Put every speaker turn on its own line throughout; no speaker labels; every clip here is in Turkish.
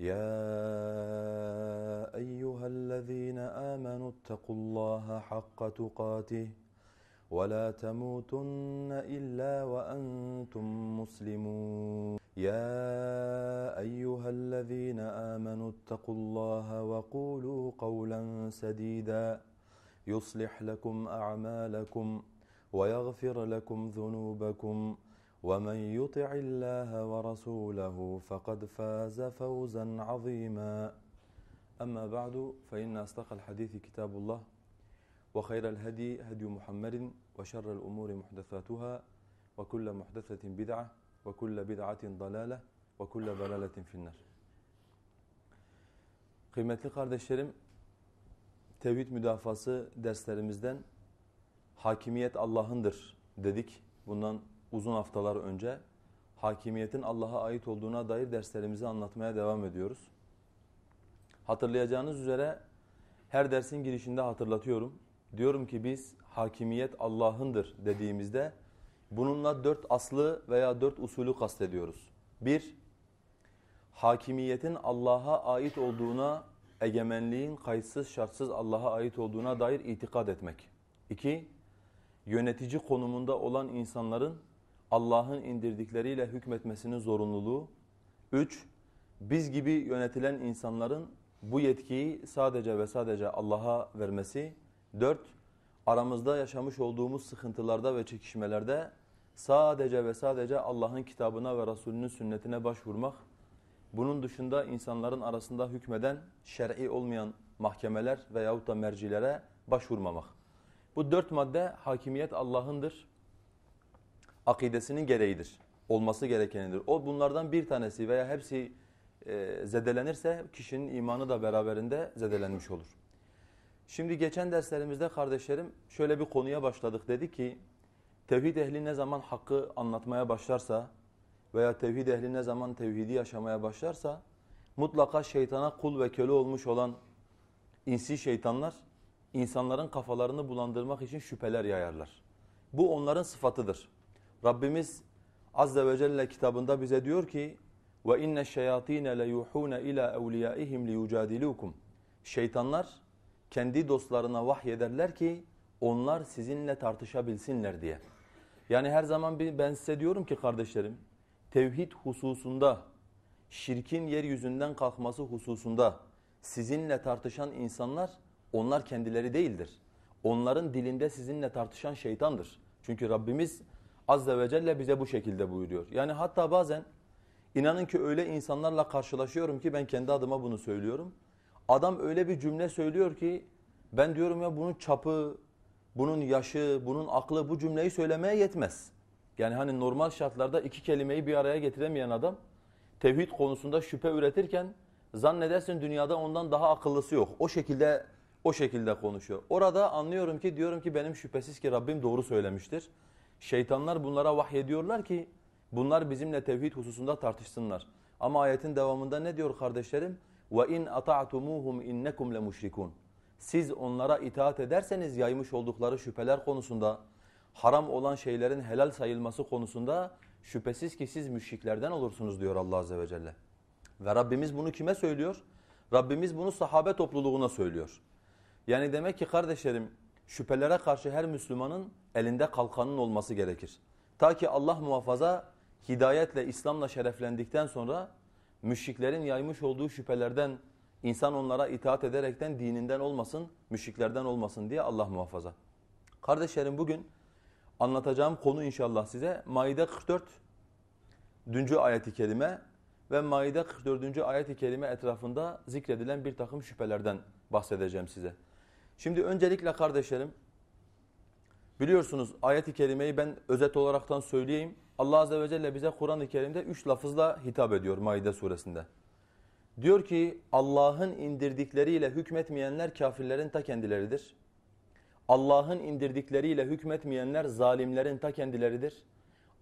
يا أيها الذين آمنوا اتقوا الله حق تقاته ولا تموتن إلا وأنتم مسلمون. يا أيها الذين آمنوا اتقوا الله وقولوا قولا سديدا. يصلح لكم أعمالكم ويغفر لكم ذنوبكم. ومن يطع الله ورسوله فقد فاز فوزا عظيما أما بعد فإن أصدق الحديث كتاب الله وخير الهدي هدي محمد وشر الأمور محدثاتها وكل محدثة بدعة وكل بدعة ضلالة وكل ضلالة في النار Kıymetli kardeşlerim, tevhid müdafası derslerimizden hakimiyet Allah'ındır dedik. Bundan uzun haftalar önce hakimiyetin Allah'a ait olduğuna dair derslerimizi anlatmaya devam ediyoruz. Hatırlayacağınız üzere her dersin girişinde hatırlatıyorum. Diyorum ki biz hakimiyet Allah'ındır dediğimizde bununla dört aslı veya dört usulü kastediyoruz. Bir, hakimiyetin Allah'a ait olduğuna, egemenliğin kayıtsız şartsız Allah'a ait olduğuna dair itikad etmek. İki, yönetici konumunda olan insanların Allah'ın indirdikleriyle hükmetmesinin zorunluluğu. Üç, biz gibi yönetilen insanların bu yetkiyi sadece ve sadece Allah'a vermesi. Dört, aramızda yaşamış olduğumuz sıkıntılarda ve çekişmelerde sadece ve sadece Allah'ın kitabına ve Resulünün sünnetine başvurmak. Bunun dışında insanların arasında hükmeden şer'i olmayan mahkemeler veyahut da mercilere başvurmamak. Bu dört madde hakimiyet Allah'ındır akidesinin gereğidir. Olması gerekenidir. O bunlardan bir tanesi veya hepsi e, zedelenirse kişinin imanı da beraberinde zedelenmiş olur. Şimdi geçen derslerimizde kardeşlerim şöyle bir konuya başladık. Dedi ki tevhid ehli ne zaman hakkı anlatmaya başlarsa veya tevhid ehli ne zaman tevhidi yaşamaya başlarsa mutlaka şeytana kul ve köle olmuş olan insi şeytanlar insanların kafalarını bulandırmak için şüpheler yayarlar. Bu onların sıfatıdır. Rabbimiz Azze ve Celle kitabında bize diyor ki inne şeyatine leyuhuna ila evliyaihim liyujadilukum. Şeytanlar kendi dostlarına vahyederler ki onlar sizinle tartışabilsinler diye. Yani her zaman ben size diyorum ki kardeşlerim tevhid hususunda şirkin yeryüzünden kalkması hususunda sizinle tartışan insanlar onlar kendileri değildir. Onların dilinde sizinle tartışan şeytandır. Çünkü Rabbimiz Azze ve Celle bize bu şekilde buyuruyor. Yani hatta bazen inanın ki öyle insanlarla karşılaşıyorum ki ben kendi adıma bunu söylüyorum. Adam öyle bir cümle söylüyor ki ben diyorum ya bunun çapı, bunun yaşı, bunun aklı bu cümleyi söylemeye yetmez. Yani hani normal şartlarda iki kelimeyi bir araya getiremeyen adam tevhid konusunda şüphe üretirken zannedersin dünyada ondan daha akıllısı yok. O şekilde o şekilde konuşuyor. Orada anlıyorum ki diyorum ki benim şüphesiz ki Rabbim doğru söylemiştir. Şeytanlar bunlara vahyediyorlar ki bunlar bizimle tevhid hususunda tartışsınlar. Ama ayetin devamında ne diyor kardeşlerim? وَاِنْ أَطَعْتُمُوهُمْ اِنَّكُمْ لَمُشْرِكُونَ Siz onlara itaat ederseniz yaymış oldukları şüpheler konusunda, haram olan şeylerin helal sayılması konusunda şüphesiz ki siz müşriklerden olursunuz diyor Allah Azze ve Celle. Ve Rabbimiz bunu kime söylüyor? Rabbimiz bunu sahabe topluluğuna söylüyor. Yani demek ki kardeşlerim şüphelere karşı her Müslümanın elinde kalkanın olması gerekir. Ta ki Allah muhafaza hidayetle, İslam'la şereflendikten sonra müşriklerin yaymış olduğu şüphelerden insan onlara itaat ederekten dininden olmasın, müşriklerden olmasın diye Allah muhafaza. Kardeşlerim bugün anlatacağım konu inşallah size Maide 44 düncü ayeti kerime ve Maide 44. ayet-i kerime etrafında zikredilen bir takım şüphelerden bahsedeceğim size. Şimdi öncelikle kardeşlerim biliyorsunuz ayet-i kerimeyi ben özet olaraktan söyleyeyim. Allah azze ve celle bize Kur'an-ı Kerim'de üç lafızla hitap ediyor Maide suresinde. Diyor ki Allah'ın indirdikleriyle hükmetmeyenler kafirlerin ta kendileridir. Allah'ın indirdikleriyle hükmetmeyenler zalimlerin ta kendileridir.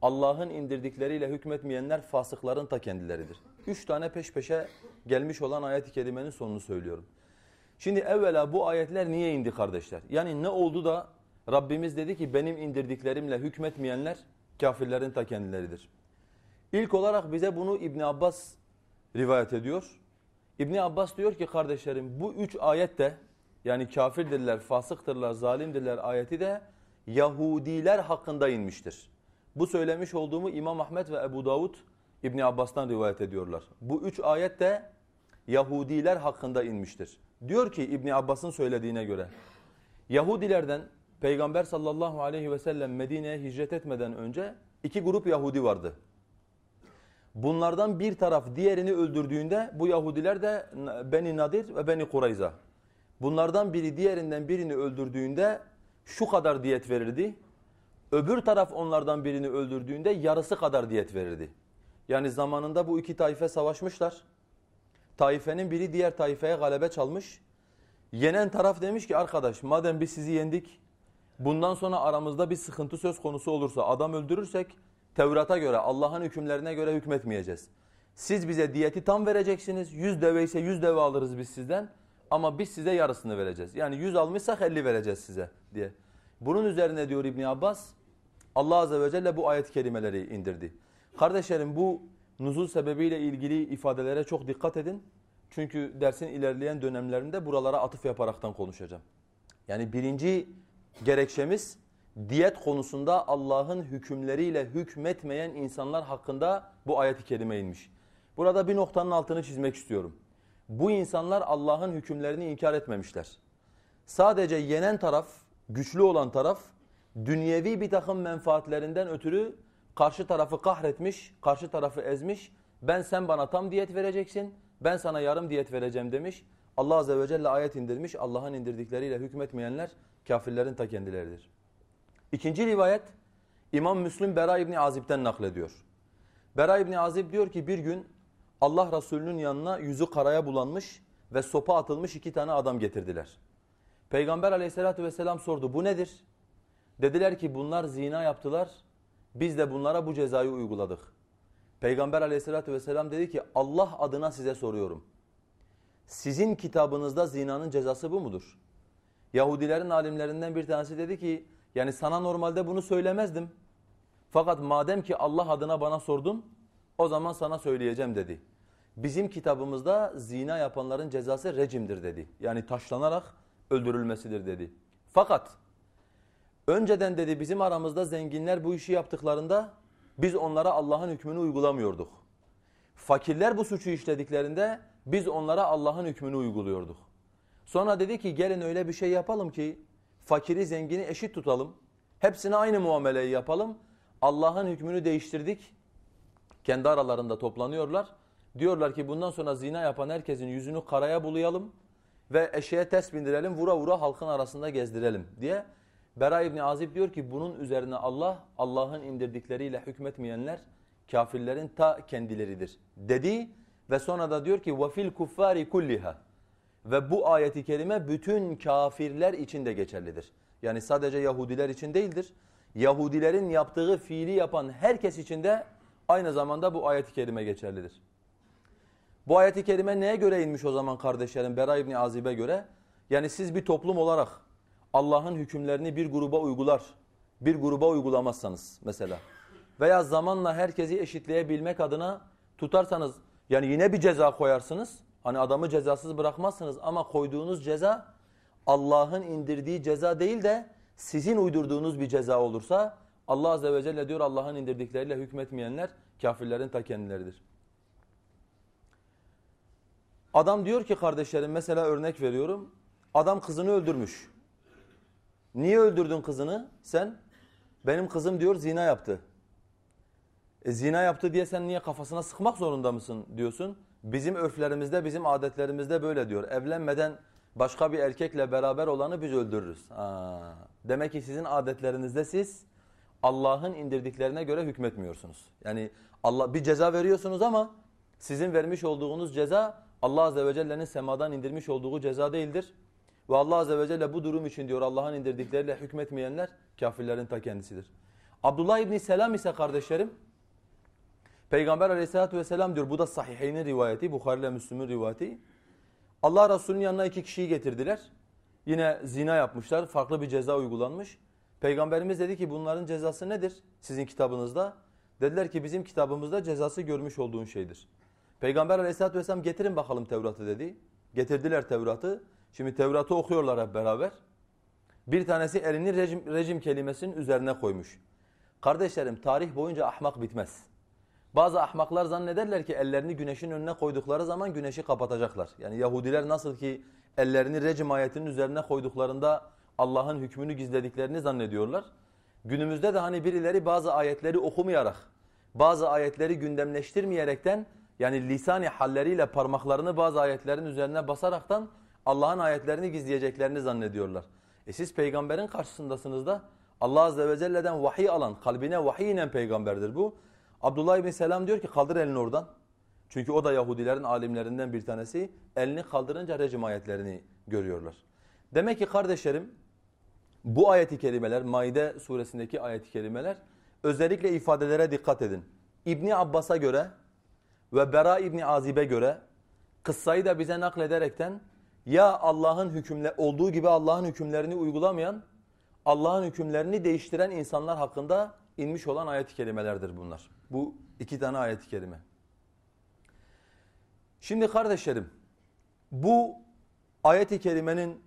Allah'ın indirdikleriyle hükmetmeyenler fasıkların ta kendileridir. Üç tane peş peşe gelmiş olan ayet-i kerimenin sonunu söylüyorum. Şimdi evvela bu ayetler niye indi kardeşler? Yani ne oldu da Rabbimiz dedi ki benim indirdiklerimle hükmetmeyenler kafirlerin ta kendileridir. İlk olarak bize bunu İbn Abbas rivayet ediyor. İbn Abbas diyor ki kardeşlerim bu üç ayette yani kafirdirler, fasıktırlar, zalimdirler ayeti de Yahudiler hakkında inmiştir. Bu söylemiş olduğumu İmam Ahmet ve Ebu Davud İbn Abbas'tan rivayet ediyorlar. Bu üç ayet de Yahudiler hakkında inmiştir. Diyor ki İbn Abbas'ın söylediğine göre Yahudilerden Peygamber sallallahu aleyhi ve sellem Medine'ye hicret etmeden önce iki grup Yahudi vardı. Bunlardan bir taraf diğerini öldürdüğünde bu Yahudiler de Beni Nadir ve Beni Kurayza. Bunlardan biri diğerinden birini öldürdüğünde şu kadar diyet verirdi. Öbür taraf onlardan birini öldürdüğünde yarısı kadar diyet verirdi. Yani zamanında bu iki taife savaşmışlar. Taifenin biri diğer taifeye galebe çalmış. Yenen taraf demiş ki arkadaş madem biz sizi yendik bundan sonra aramızda bir sıkıntı söz konusu olursa adam öldürürsek Tevrat'a göre Allah'ın hükümlerine göre hükmetmeyeceğiz. Siz bize diyeti tam vereceksiniz. Yüz deve ise yüz deve alırız biz sizden. Ama biz size yarısını vereceğiz. Yani yüz almışsak elli vereceğiz size diye. Bunun üzerine diyor İbn Abbas Allah Azze ve Celle bu ayet kelimeleri indirdi. Kardeşlerim bu nuzul sebebiyle ilgili ifadelere çok dikkat edin. Çünkü dersin ilerleyen dönemlerinde buralara atıf yaparaktan konuşacağım. Yani birinci gerekçemiz diyet konusunda Allah'ın hükümleriyle hükmetmeyen insanlar hakkında bu ayet-i kerime inmiş. Burada bir noktanın altını çizmek istiyorum. Bu insanlar Allah'ın hükümlerini inkar etmemişler. Sadece yenen taraf, güçlü olan taraf dünyevi bir takım menfaatlerinden ötürü karşı tarafı kahretmiş, karşı tarafı ezmiş. Ben sen bana tam diyet vereceksin, ben sana yarım diyet vereceğim demiş. Allah Azze ve Celle ayet indirmiş. Allah'ın indirdikleriyle hükmetmeyenler kafirlerin ta kendileridir. İkinci rivayet İmam Müslim Bera İbni Azib'den naklediyor. Bera İbni Azib diyor ki bir gün Allah Resulü'nün yanına yüzü karaya bulanmış ve sopa atılmış iki tane adam getirdiler. Peygamber aleyhissalatü vesselam sordu bu nedir? Dediler ki bunlar zina yaptılar. Biz de bunlara bu cezayı uyguladık. Peygamber aleyhissalatü vesselam dedi ki Allah adına size soruyorum. Sizin kitabınızda zinanın cezası bu mudur? Yahudilerin alimlerinden bir tanesi dedi ki yani sana normalde bunu söylemezdim. Fakat madem ki Allah adına bana sordun o zaman sana söyleyeceğim dedi. Bizim kitabımızda zina yapanların cezası rejimdir dedi. Yani taşlanarak öldürülmesidir dedi. Fakat önceden dedi bizim aramızda zenginler bu işi yaptıklarında biz onlara Allah'ın hükmünü uygulamıyorduk. Fakirler bu suçu işlediklerinde biz onlara Allah'ın hükmünü uyguluyorduk. Sonra dedi ki gelin öyle bir şey yapalım ki fakiri zengini eşit tutalım. Hepsine aynı muameleyi yapalım. Allah'ın hükmünü değiştirdik. Kendi aralarında toplanıyorlar. Diyorlar ki bundan sonra zina yapan herkesin yüzünü karaya bulayalım ve eşeğe ters bindirelim, vura vura halkın arasında gezdirelim diye. Bera İbni Azib diyor ki bunun üzerine Allah Allah'ın indirdikleriyle hükmetmeyenler kafirlerin ta kendileridir dedi ve sonra da diyor ki vafil kuffari kulliha ve bu ayeti kerime bütün kafirler için de geçerlidir. Yani sadece Yahudiler için değildir. Yahudilerin yaptığı fiili yapan herkes için de aynı zamanda bu ayeti kerime geçerlidir. Bu ayeti kerime neye göre inmiş o zaman kardeşlerim? Bera İbni Azib'e göre. Yani siz bir toplum olarak Allah'ın hükümlerini bir gruba uygular, bir gruba uygulamazsanız mesela veya zamanla herkesi eşitleyebilmek adına tutarsanız yani yine bir ceza koyarsınız. Hani adamı cezasız bırakmazsınız ama koyduğunuz ceza Allah'ın indirdiği ceza değil de sizin uydurduğunuz bir ceza olursa Allah Azze ve Celle diyor Allah'ın indirdikleriyle hükmetmeyenler kafirlerin ta kendileridir. Adam diyor ki kardeşlerim mesela örnek veriyorum. Adam kızını öldürmüş. Niye öldürdün kızını sen? Benim kızım diyor zina yaptı. E, zina yaptı diye sen niye kafasına sıkmak zorunda mısın diyorsun. Bizim örflerimizde, bizim adetlerimizde böyle diyor. Evlenmeden başka bir erkekle beraber olanı biz öldürürüz. Aa, demek ki sizin adetlerinizde siz Allah'ın indirdiklerine göre hükmetmiyorsunuz. Yani Allah bir ceza veriyorsunuz ama sizin vermiş olduğunuz ceza Allah azze ve celle'nin semadan indirmiş olduğu ceza değildir. Ve Allah azze ve celle bu durum için diyor Allah'ın indirdikleriyle hükmetmeyenler kafirlerin ta kendisidir. Abdullah İbni Selam ise kardeşlerim Peygamber aleyhissalatü vesselam diyor bu da sahiheynin rivayeti Bukhari ile Müslüm'ün rivayeti. Allah Resulü'nün yanına iki kişiyi getirdiler. Yine zina yapmışlar farklı bir ceza uygulanmış. Peygamberimiz dedi ki bunların cezası nedir sizin kitabınızda? Dediler ki bizim kitabımızda cezası görmüş olduğun şeydir. Peygamber aleyhissalatü vesselam getirin bakalım Tevrat'ı dedi. Getirdiler Tevrat'ı. Şimdi Tevrat'ı okuyorlar hep beraber. Bir tanesi elini rejim, rejim kelimesinin üzerine koymuş. Kardeşlerim tarih boyunca ahmak bitmez. Bazı ahmaklar zannederler ki ellerini güneşin önüne koydukları zaman güneşi kapatacaklar. Yani Yahudiler nasıl ki ellerini rejim ayetinin üzerine koyduklarında Allah'ın hükmünü gizlediklerini zannediyorlar. Günümüzde de hani birileri bazı ayetleri okumayarak, bazı ayetleri gündemleştirmeyerekten yani lisani halleriyle parmaklarını bazı ayetlerin üzerine basaraktan Allah'ın ayetlerini gizleyeceklerini zannediyorlar. E siz peygamberin karşısındasınız da Allah azze ve celle'den vahiy alan, kalbine vahiy inen peygamberdir bu. Abdullah ibn Selam diyor ki kaldır elini oradan. Çünkü o da Yahudilerin alimlerinden bir tanesi. Elini kaldırınca rejim ayetlerini görüyorlar. Demek ki kardeşlerim bu ayeti kerimeler, Maide suresindeki ayeti kerimeler özellikle ifadelere dikkat edin. İbni Abbas'a göre ve Bera İbni Azib'e göre kıssayı da bize naklederekten ya Allah'ın hükümle olduğu gibi Allah'ın hükümlerini uygulamayan, Allah'ın hükümlerini değiştiren insanlar hakkında inmiş olan ayet-i kerimelerdir bunlar. Bu iki tane ayet-i kerime. Şimdi kardeşlerim, bu ayet-i kerimenin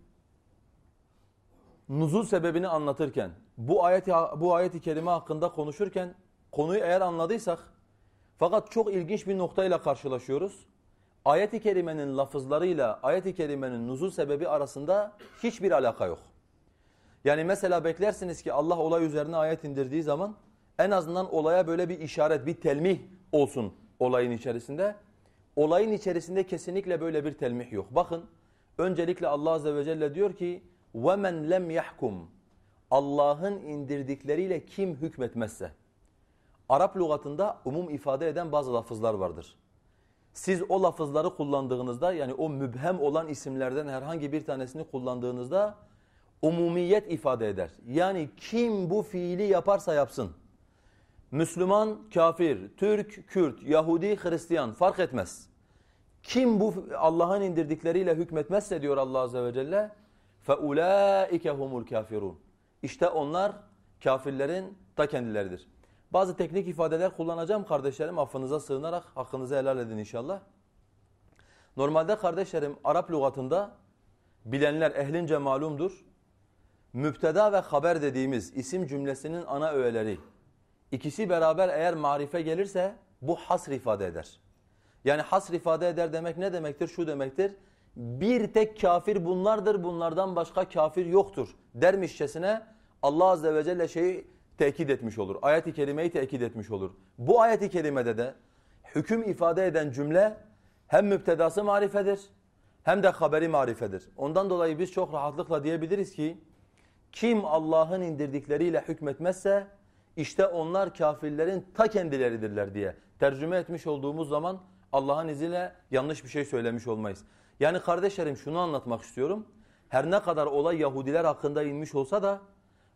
nuzul sebebini anlatırken, bu ayet bu ayet-i kerime hakkında konuşurken konuyu eğer anladıysak fakat çok ilginç bir noktayla karşılaşıyoruz Ayet-i kerimenin lafızlarıyla ayet-i kerimenin nuzul sebebi arasında hiçbir alaka yok. Yani mesela beklersiniz ki Allah olay üzerine ayet indirdiği zaman en azından olaya böyle bir işaret, bir telmih olsun olayın içerisinde. Olayın içerisinde kesinlikle böyle bir telmih yok. Bakın öncelikle Allah Azze ve Celle diyor ki وَمَنْ lem يَحْكُمْ Allah'ın indirdikleriyle kim hükmetmezse. Arap lügatında umum ifade eden bazı lafızlar vardır. Siz o lafızları kullandığınızda yani o mübhem olan isimlerden herhangi bir tanesini kullandığınızda umumiyet ifade eder. Yani kim bu fiili yaparsa yapsın. Müslüman, kafir, Türk, Kürt, Yahudi, Hristiyan fark etmez. Kim bu Allah'ın indirdikleriyle hükmetmezse diyor Allah Azze ve Celle فَاُولَٰئِكَ هُمُ الْكَافِرُونَ İşte onlar kafirlerin ta kendileridir. Bazı teknik ifadeler kullanacağım kardeşlerim affınıza sığınarak hakkınızı helal edin inşallah. Normalde kardeşlerim Arap lügatında bilenler ehlince malumdur. Müpteda ve haber dediğimiz isim cümlesinin ana öğeleri ikisi beraber eğer marife gelirse bu hasr ifade eder. Yani hasr ifade eder demek ne demektir? Şu demektir. Bir tek kafir bunlardır, bunlardan başka kafir yoktur dermişçesine Allah Azze ve Celle şeyi tekit etmiş olur. Ayet-i kerimeyi tekit etmiş olur. Bu ayet-i kerimede de hüküm ifade eden cümle hem müptedası marifedir hem de haberi marifedir. Ondan dolayı biz çok rahatlıkla diyebiliriz ki kim Allah'ın indirdikleriyle hükmetmezse işte onlar kafirlerin ta kendileridirler diye tercüme etmiş olduğumuz zaman Allah'ın izniyle yanlış bir şey söylemiş olmayız. Yani kardeşlerim şunu anlatmak istiyorum. Her ne kadar olay Yahudiler hakkında inmiş olsa da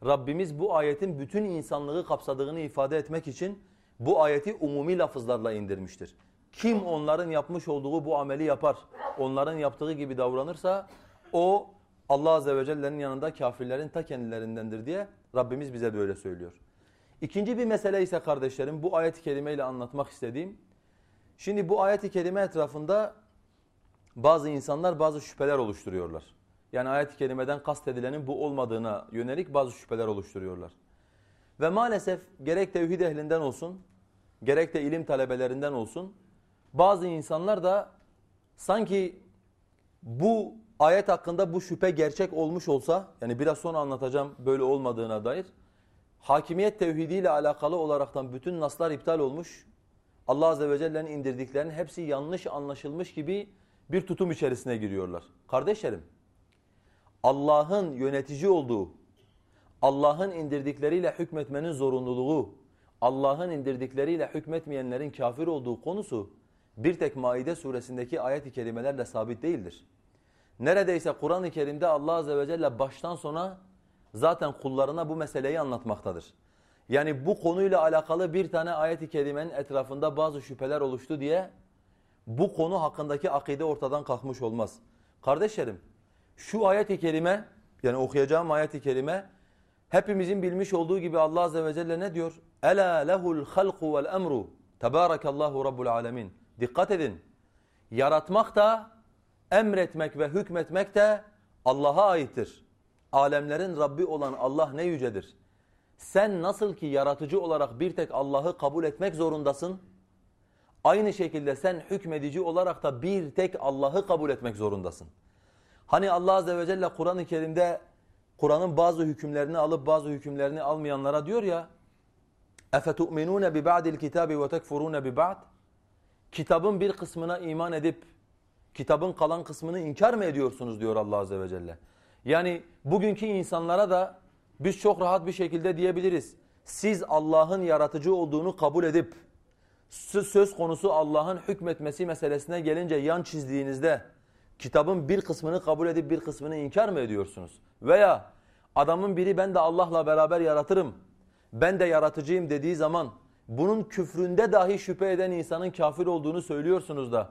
Rabbimiz bu ayetin bütün insanlığı kapsadığını ifade etmek için bu ayeti umumi lafızlarla indirmiştir. Kim onların yapmış olduğu bu ameli yapar, onların yaptığı gibi davranırsa o Allah Azze ve Celle'nin yanında kafirlerin ta kendilerindendir diye Rabbimiz bize böyle söylüyor. İkinci bir mesele ise kardeşlerim bu ayet-i kerimeyle anlatmak istediğim. Şimdi bu ayet-i kerime etrafında bazı insanlar bazı şüpheler oluşturuyorlar. Yani ayet-i kerimeden kastedilenin bu olmadığına yönelik bazı şüpheler oluşturuyorlar. Ve maalesef gerek tevhid ehlinden olsun, gerek de ilim talebelerinden olsun bazı insanlar da sanki bu ayet hakkında bu şüphe gerçek olmuş olsa, yani biraz sonra anlatacağım böyle olmadığına dair, hakimiyet tevhidiyle alakalı olaraktan bütün naslar iptal olmuş, Allah Azze ve Celle'nin indirdiklerinin hepsi yanlış anlaşılmış gibi bir tutum içerisine giriyorlar. Kardeşlerim, Allah'ın yönetici olduğu, Allah'ın indirdikleriyle hükmetmenin zorunluluğu, Allah'ın indirdikleriyle hükmetmeyenlerin kafir olduğu konusu bir tek Maide suresindeki ayet-i kerimelerle sabit değildir. Neredeyse Kur'an-ı Kerim'de Allah Azze ve Celle baştan sona zaten kullarına bu meseleyi anlatmaktadır. Yani bu konuyla alakalı bir tane ayet-i kerimenin etrafında bazı şüpheler oluştu diye bu konu hakkındaki akide ortadan kalkmış olmaz. Kardeşlerim şu ayet-i kerime yani okuyacağım ayet-i kerime hepimizin bilmiş olduğu gibi Allah Azze ve Celle ne diyor? Ela lehul halku vel emru tebarakallahu rabbul alemin. Dikkat edin. Yaratmak da emretmek ve hükmetmek de Allah'a aittir. Alemlerin Rabbi olan Allah ne yücedir. Sen nasıl ki yaratıcı olarak bir tek Allah'ı kabul etmek zorundasın. Aynı şekilde sen hükmedici olarak da bir tek Allah'ı kabul etmek zorundasın. Hani Allah Azze ve Celle Kur'an-ı Kerim'de Kur'an'ın bazı hükümlerini alıp bazı hükümlerini almayanlara diyor ya اَفَتُؤْمِنُونَ بِبَعْدِ الْكِتَابِ وَتَكْفُرُونَ بِبَعْدِ Kitabın bir kısmına iman edip kitabın kalan kısmını inkar mı ediyorsunuz diyor Allah Azze ve Celle. Yani bugünkü insanlara da biz çok rahat bir şekilde diyebiliriz. Siz Allah'ın yaratıcı olduğunu kabul edip söz konusu Allah'ın hükmetmesi meselesine gelince yan çizdiğinizde kitabın bir kısmını kabul edip bir kısmını inkar mı ediyorsunuz? Veya adamın biri ben de Allah'la beraber yaratırım, ben de yaratıcıyım dediği zaman bunun küfründe dahi şüphe eden insanın kafir olduğunu söylüyorsunuz da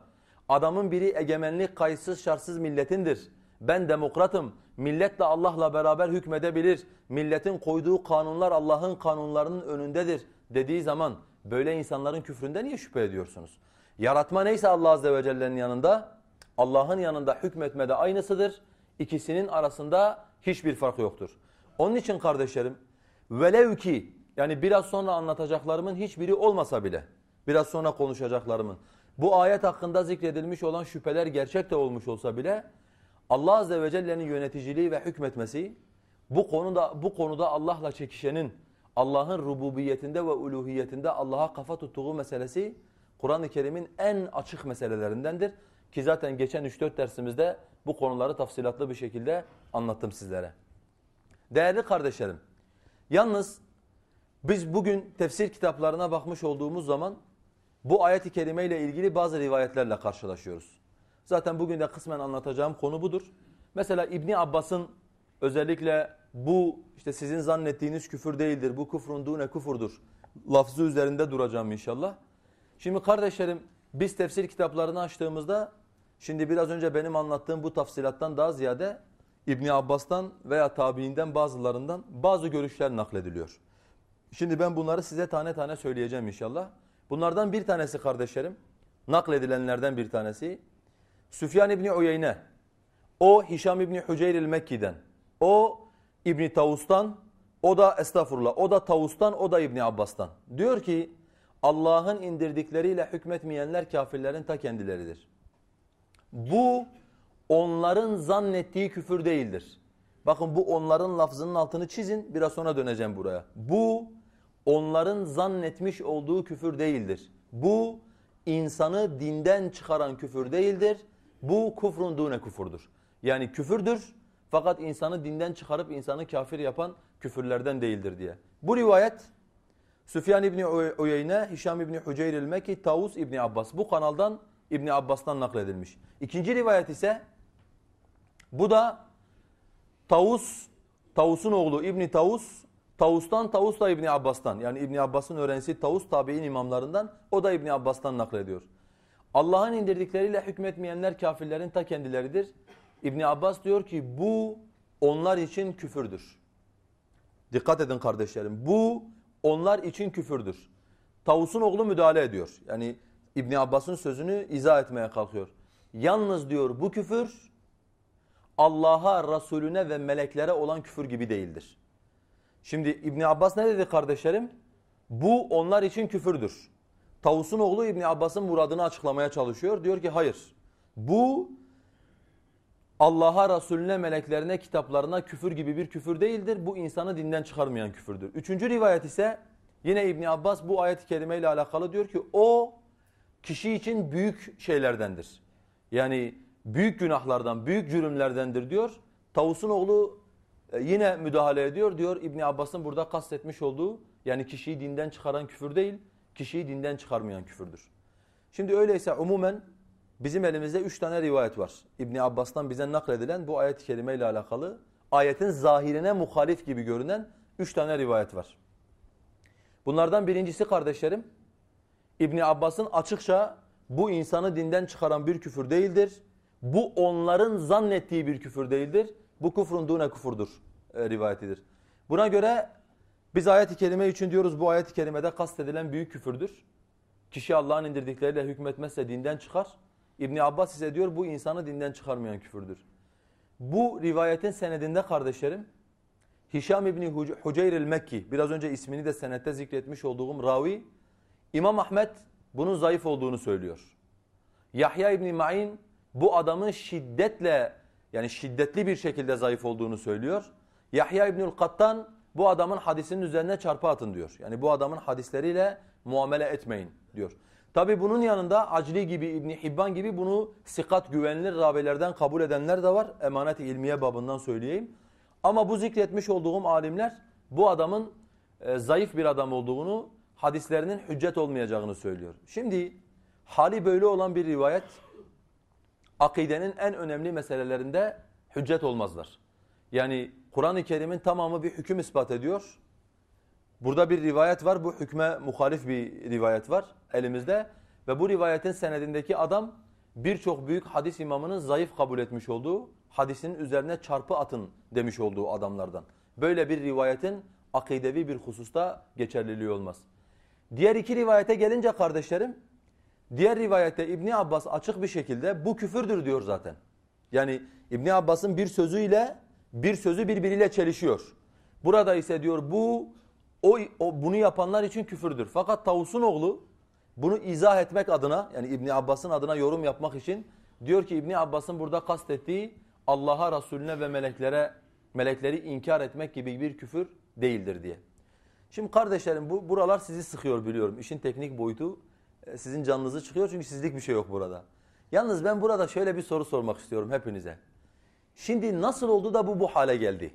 adamın biri egemenlik kayıtsız şartsız milletindir. Ben demokratım, millet de Allah'la beraber hükmedebilir, milletin koyduğu kanunlar Allah'ın kanunlarının önündedir dediği zaman böyle insanların küfründe niye şüphe ediyorsunuz? Yaratma neyse Allah Azze ve Celle'nin yanında, Allah'ın yanında hükmetmede aynısıdır. İkisinin arasında hiçbir fark yoktur. Onun için kardeşlerim, velev ki yani biraz sonra anlatacaklarımın hiçbiri olmasa bile, biraz sonra konuşacaklarımın, bu ayet hakkında zikredilmiş olan şüpheler gerçek de olmuş olsa bile, Allah Azze ve Celle'nin yöneticiliği ve hükmetmesi, bu konuda, bu konuda Allah'la çekişenin, Allah'ın rububiyetinde ve uluhiyetinde Allah'a kafa tuttuğu meselesi, Kur'an-ı Kerim'in en açık meselelerindendir. Ki zaten geçen 3-4 dersimizde bu konuları tafsilatlı bir şekilde anlattım sizlere. Değerli kardeşlerim, yalnız biz bugün tefsir kitaplarına bakmış olduğumuz zaman bu ayet-i kerime ile ilgili bazı rivayetlerle karşılaşıyoruz. Zaten bugün de kısmen anlatacağım konu budur. Mesela İbni Abbas'ın özellikle bu işte sizin zannettiğiniz küfür değildir, bu kufrun dune kufurdur lafzı üzerinde duracağım inşallah. Şimdi kardeşlerim biz tefsir kitaplarını açtığımızda şimdi biraz önce benim anlattığım bu tafsilattan daha ziyade İbni Abbas'tan veya tabiinden bazılarından bazı görüşler naklediliyor. Şimdi ben bunları size tane tane söyleyeceğim inşallah. Bunlardan bir tanesi kardeşlerim, nakledilenlerden bir tanesi Süfyan İbni Uyeyne, o Hişam İbni Hüceyr el-Mekki'den, o İbni Tavus'tan, o da estağfurullah, o da Tavus'tan, o da İbni Abbas'tan. Diyor ki Allah'ın indirdikleriyle hükmetmeyenler kafirlerin ta kendileridir. Bu onların zannettiği küfür değildir. Bakın bu onların lafzının altını çizin, biraz sonra döneceğim buraya. Bu onların zannetmiş olduğu küfür değildir. Bu insanı dinden çıkaran küfür değildir. Bu kufrun dune kufurdur. Yani küfürdür fakat insanı dinden çıkarıp insanı kafir yapan küfürlerden değildir diye. Bu rivayet Süfyan İbni Uyeyne, Hişam İbni Hüceyr el-Mekki, Tavus İbni Abbas. Bu kanaldan İbni Abbas'tan nakledilmiş. İkinci rivayet ise bu da Tavus, Tavus'un oğlu İbni Tavus, Tavus'tan, Tavus da İbni Abbas'tan. Yani İbni Abbas'ın öğrencisi Tavus tabi'in imamlarından. O da İbni Abbas'tan naklediyor. Allah'ın indirdikleriyle hükmetmeyenler kafirlerin ta kendileridir. İbni Abbas diyor ki bu onlar için küfürdür. Dikkat edin kardeşlerim. Bu onlar için küfürdür. Tavus'un oğlu müdahale ediyor. Yani İbni Abbas'ın sözünü izah etmeye kalkıyor. Yalnız diyor bu küfür Allah'a, Resulüne ve meleklere olan küfür gibi değildir. Şimdi İbni Abbas ne dedi kardeşlerim? Bu onlar için küfürdür. Tavus'un oğlu İbni Abbas'ın muradını açıklamaya çalışıyor. Diyor ki hayır. Bu Allah'a, Resulüne, meleklerine, kitaplarına küfür gibi bir küfür değildir. Bu insanı dinden çıkarmayan küfürdür. Üçüncü rivayet ise yine İbn Abbas bu ayet-i kerime ile alakalı diyor ki o kişi için büyük şeylerdendir. Yani büyük günahlardan, büyük cürümlerdendir diyor. Tavus'un oğlu e, yine müdahale ediyor. Diyor İbn Abbas'ın burada kastetmiş olduğu yani kişiyi dinden çıkaran küfür değil, kişiyi dinden çıkarmayan küfürdür. Şimdi öyleyse umumen bizim elimizde üç tane rivayet var. İbn Abbas'tan bize nakledilen bu ayet-i kerime ile alakalı ayetin zahirine muhalif gibi görünen üç tane rivayet var. Bunlardan birincisi kardeşlerim İbn Abbas'ın açıkça bu insanı dinden çıkaran bir küfür değildir. Bu onların zannettiği bir küfür değildir. Bu kufrun dune kufurdur e, rivayetidir. Buna göre biz ayet-i kerime için diyoruz bu ayet-i kerimede kastedilen büyük küfürdür. Kişi Allah'ın indirdikleriyle hükmetmezse dinden çıkar. İbn Abbas ise diyor bu insanı dinden çıkarmayan küfürdür. Bu rivayetin senedinde kardeşlerim Hişam İbni Huceyr el-Mekki biraz önce ismini de senette zikretmiş olduğum ravi İmam Ahmet bunun zayıf olduğunu söylüyor. Yahya İbni Ma'in bu adamın şiddetle yani şiddetli bir şekilde zayıf olduğunu söylüyor. Yahya İbnül Kattan bu adamın hadisinin üzerine çarpı atın diyor. Yani bu adamın hadisleriyle muamele etmeyin diyor. Tabi bunun yanında Acli gibi İbni Hibban gibi bunu sikat güvenilir ravilerden kabul edenler de var. Emanet-i ilmiye babından söyleyeyim. Ama bu zikretmiş olduğum alimler bu adamın e, zayıf bir adam olduğunu, hadislerinin hüccet olmayacağını söylüyor. Şimdi hali böyle olan bir rivayet akidenin en önemli meselelerinde hüccet olmazlar. Yani Kur'an-ı Kerim'in tamamı bir hüküm ispat ediyor. Burada bir rivayet var, bu hükme muhalif bir rivayet var elimizde. Ve bu rivayetin senedindeki adam birçok büyük hadis imamının zayıf kabul etmiş olduğu, hadisinin üzerine çarpı atın demiş olduğu adamlardan. Böyle bir rivayetin akidevi bir hususta geçerliliği olmaz. Diğer iki rivayete gelince kardeşlerim, diğer rivayette İbni Abbas açık bir şekilde bu küfürdür diyor zaten. Yani İbni Abbas'ın bir sözüyle bir sözü birbiriyle çelişiyor. Burada ise diyor bu o, o bunu yapanlar için küfürdür. Fakat Tavus'un oğlu bunu izah etmek adına yani İbni Abbas'ın adına yorum yapmak için diyor ki İbni Abbas'ın burada kastettiği Allah'a, Resulüne ve meleklere melekleri inkar etmek gibi bir küfür değildir diye. Şimdi kardeşlerim bu buralar sizi sıkıyor biliyorum. İşin teknik boyutu e, sizin canınızı çıkıyor çünkü sizlik bir şey yok burada. Yalnız ben burada şöyle bir soru sormak istiyorum hepinize. Şimdi nasıl oldu da bu bu hale geldi?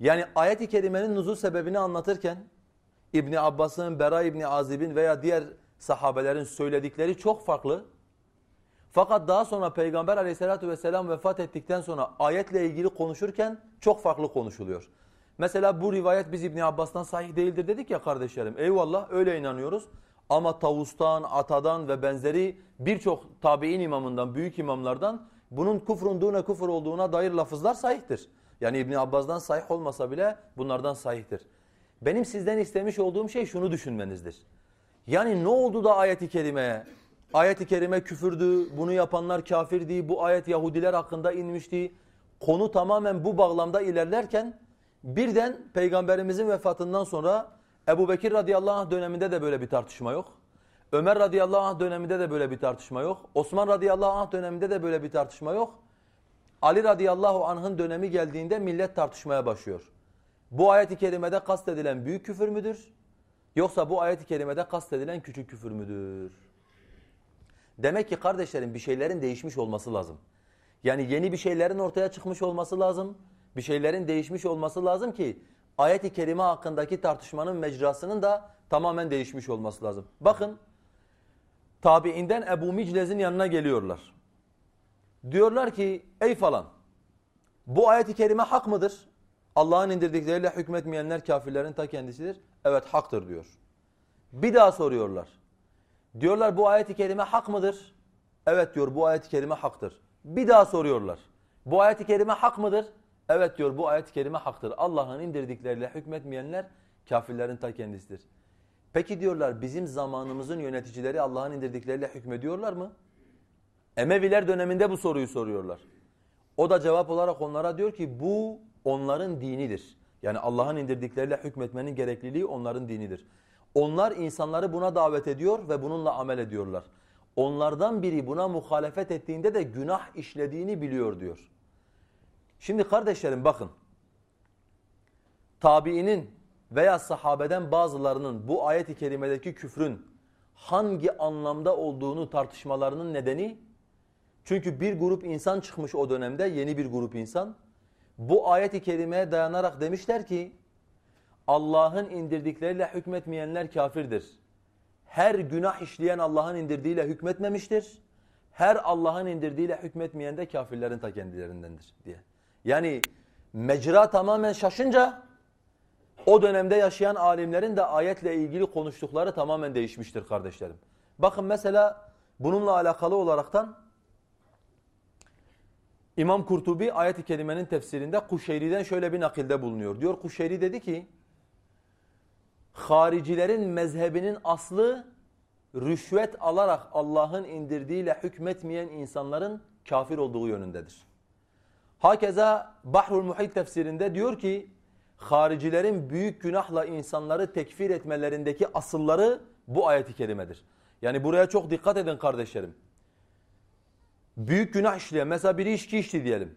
Yani ayet-i kerimenin nuzul sebebini anlatırken İbni Abbas'ın, Bera İbni Azib'in veya diğer sahabelerin söyledikleri çok farklı. Fakat daha sonra Peygamber aleyhissalatü vesselam vefat ettikten sonra ayetle ilgili konuşurken çok farklı konuşuluyor. Mesela bu rivayet biz İbni Abbas'tan sahih değildir dedik ya kardeşlerim. Eyvallah öyle inanıyoruz. Ama Tavus'tan, Ata'dan ve benzeri birçok tabi'in imamından, büyük imamlardan bunun kufrun dune kufur olduğuna dair lafızlar sahihtir. Yani İbni Abbas'dan sahih olmasa bile bunlardan sahihtir. Benim sizden istemiş olduğum şey şunu düşünmenizdir. Yani ne oldu da ayet-i kerimeye? Ayet-i kerime küfürdü, bunu yapanlar kafirdi, bu ayet Yahudiler hakkında inmişti. Konu tamamen bu bağlamda ilerlerken birden Peygamberimizin vefatından sonra Ebu Bekir radıyallahu anh döneminde de böyle bir tartışma yok. Ömer radıyallahu anh döneminde de böyle bir tartışma yok. Osman radıyallahu anh döneminde de böyle bir tartışma yok. Ali radıyallahu anh'ın dönemi geldiğinde millet tartışmaya başlıyor. Bu ayet-i kerimede kastedilen büyük küfür müdür? Yoksa bu ayet-i kerimede kastedilen küçük küfür müdür? Demek ki kardeşlerim bir şeylerin değişmiş olması lazım. Yani yeni bir şeylerin ortaya çıkmış olması lazım. Bir şeylerin değişmiş olması lazım ki ayet-i kerime hakkındaki tartışmanın mecrasının da tamamen değişmiş olması lazım. Bakın tabiinden Ebu Miclez'in yanına geliyorlar. Diyorlar ki ey falan bu ayet-i kerime hak mıdır? Allah'ın indirdikleriyle hükmetmeyenler kafirlerin ta kendisidir. Evet haktır diyor. Bir daha soruyorlar. Diyorlar bu ayet-i kerime hak mıdır? Evet diyor bu ayet-i kerime haktır. Bir daha soruyorlar. Bu ayet-i kerime hak mıdır? Evet diyor bu ayet-i kerime haktır. Allah'ın indirdikleriyle hükmetmeyenler kafirlerin ta kendisidir. Peki diyorlar bizim zamanımızın yöneticileri Allah'ın indirdikleriyle hükmediyorlar mı? Emeviler döneminde bu soruyu soruyorlar. O da cevap olarak onlara diyor ki bu onların dinidir. Yani Allah'ın indirdikleriyle hükmetmenin gerekliliği onların dinidir. Onlar insanları buna davet ediyor ve bununla amel ediyorlar. Onlardan biri buna muhalefet ettiğinde de günah işlediğini biliyor diyor. Şimdi kardeşlerim bakın. Tabiinin veya sahabeden bazılarının bu ayet-i kerimedeki küfrün hangi anlamda olduğunu tartışmalarının nedeni çünkü bir grup insan çıkmış o dönemde yeni bir grup insan bu ayet-i kerimeye dayanarak demişler ki Allah'ın indirdikleriyle hükmetmeyenler kafirdir. Her günah işleyen Allah'ın indirdiğiyle hükmetmemiştir. Her Allah'ın indirdiğiyle hükmetmeyen de kafirlerin ta kendilerindendir diye. Yani mecra tamamen şaşınca o dönemde yaşayan alimlerin de ayetle ilgili konuştukları tamamen değişmiştir kardeşlerim. Bakın mesela bununla alakalı olaraktan İmam Kurtubi ayet-i kerimenin tefsirinde Kuşeyri'den şöyle bir nakilde bulunuyor. Diyor Kuşeyri dedi ki haricilerin mezhebinin aslı rüşvet alarak Allah'ın indirdiğiyle hükmetmeyen insanların kafir olduğu yönündedir. Hakeza Bahrul Muhit tefsirinde diyor ki haricilerin büyük günahla insanları tekfir etmelerindeki asılları bu ayeti kerimedir. Yani buraya çok dikkat edin kardeşlerim. Büyük günah işleyen mesela biri içki içti diyelim.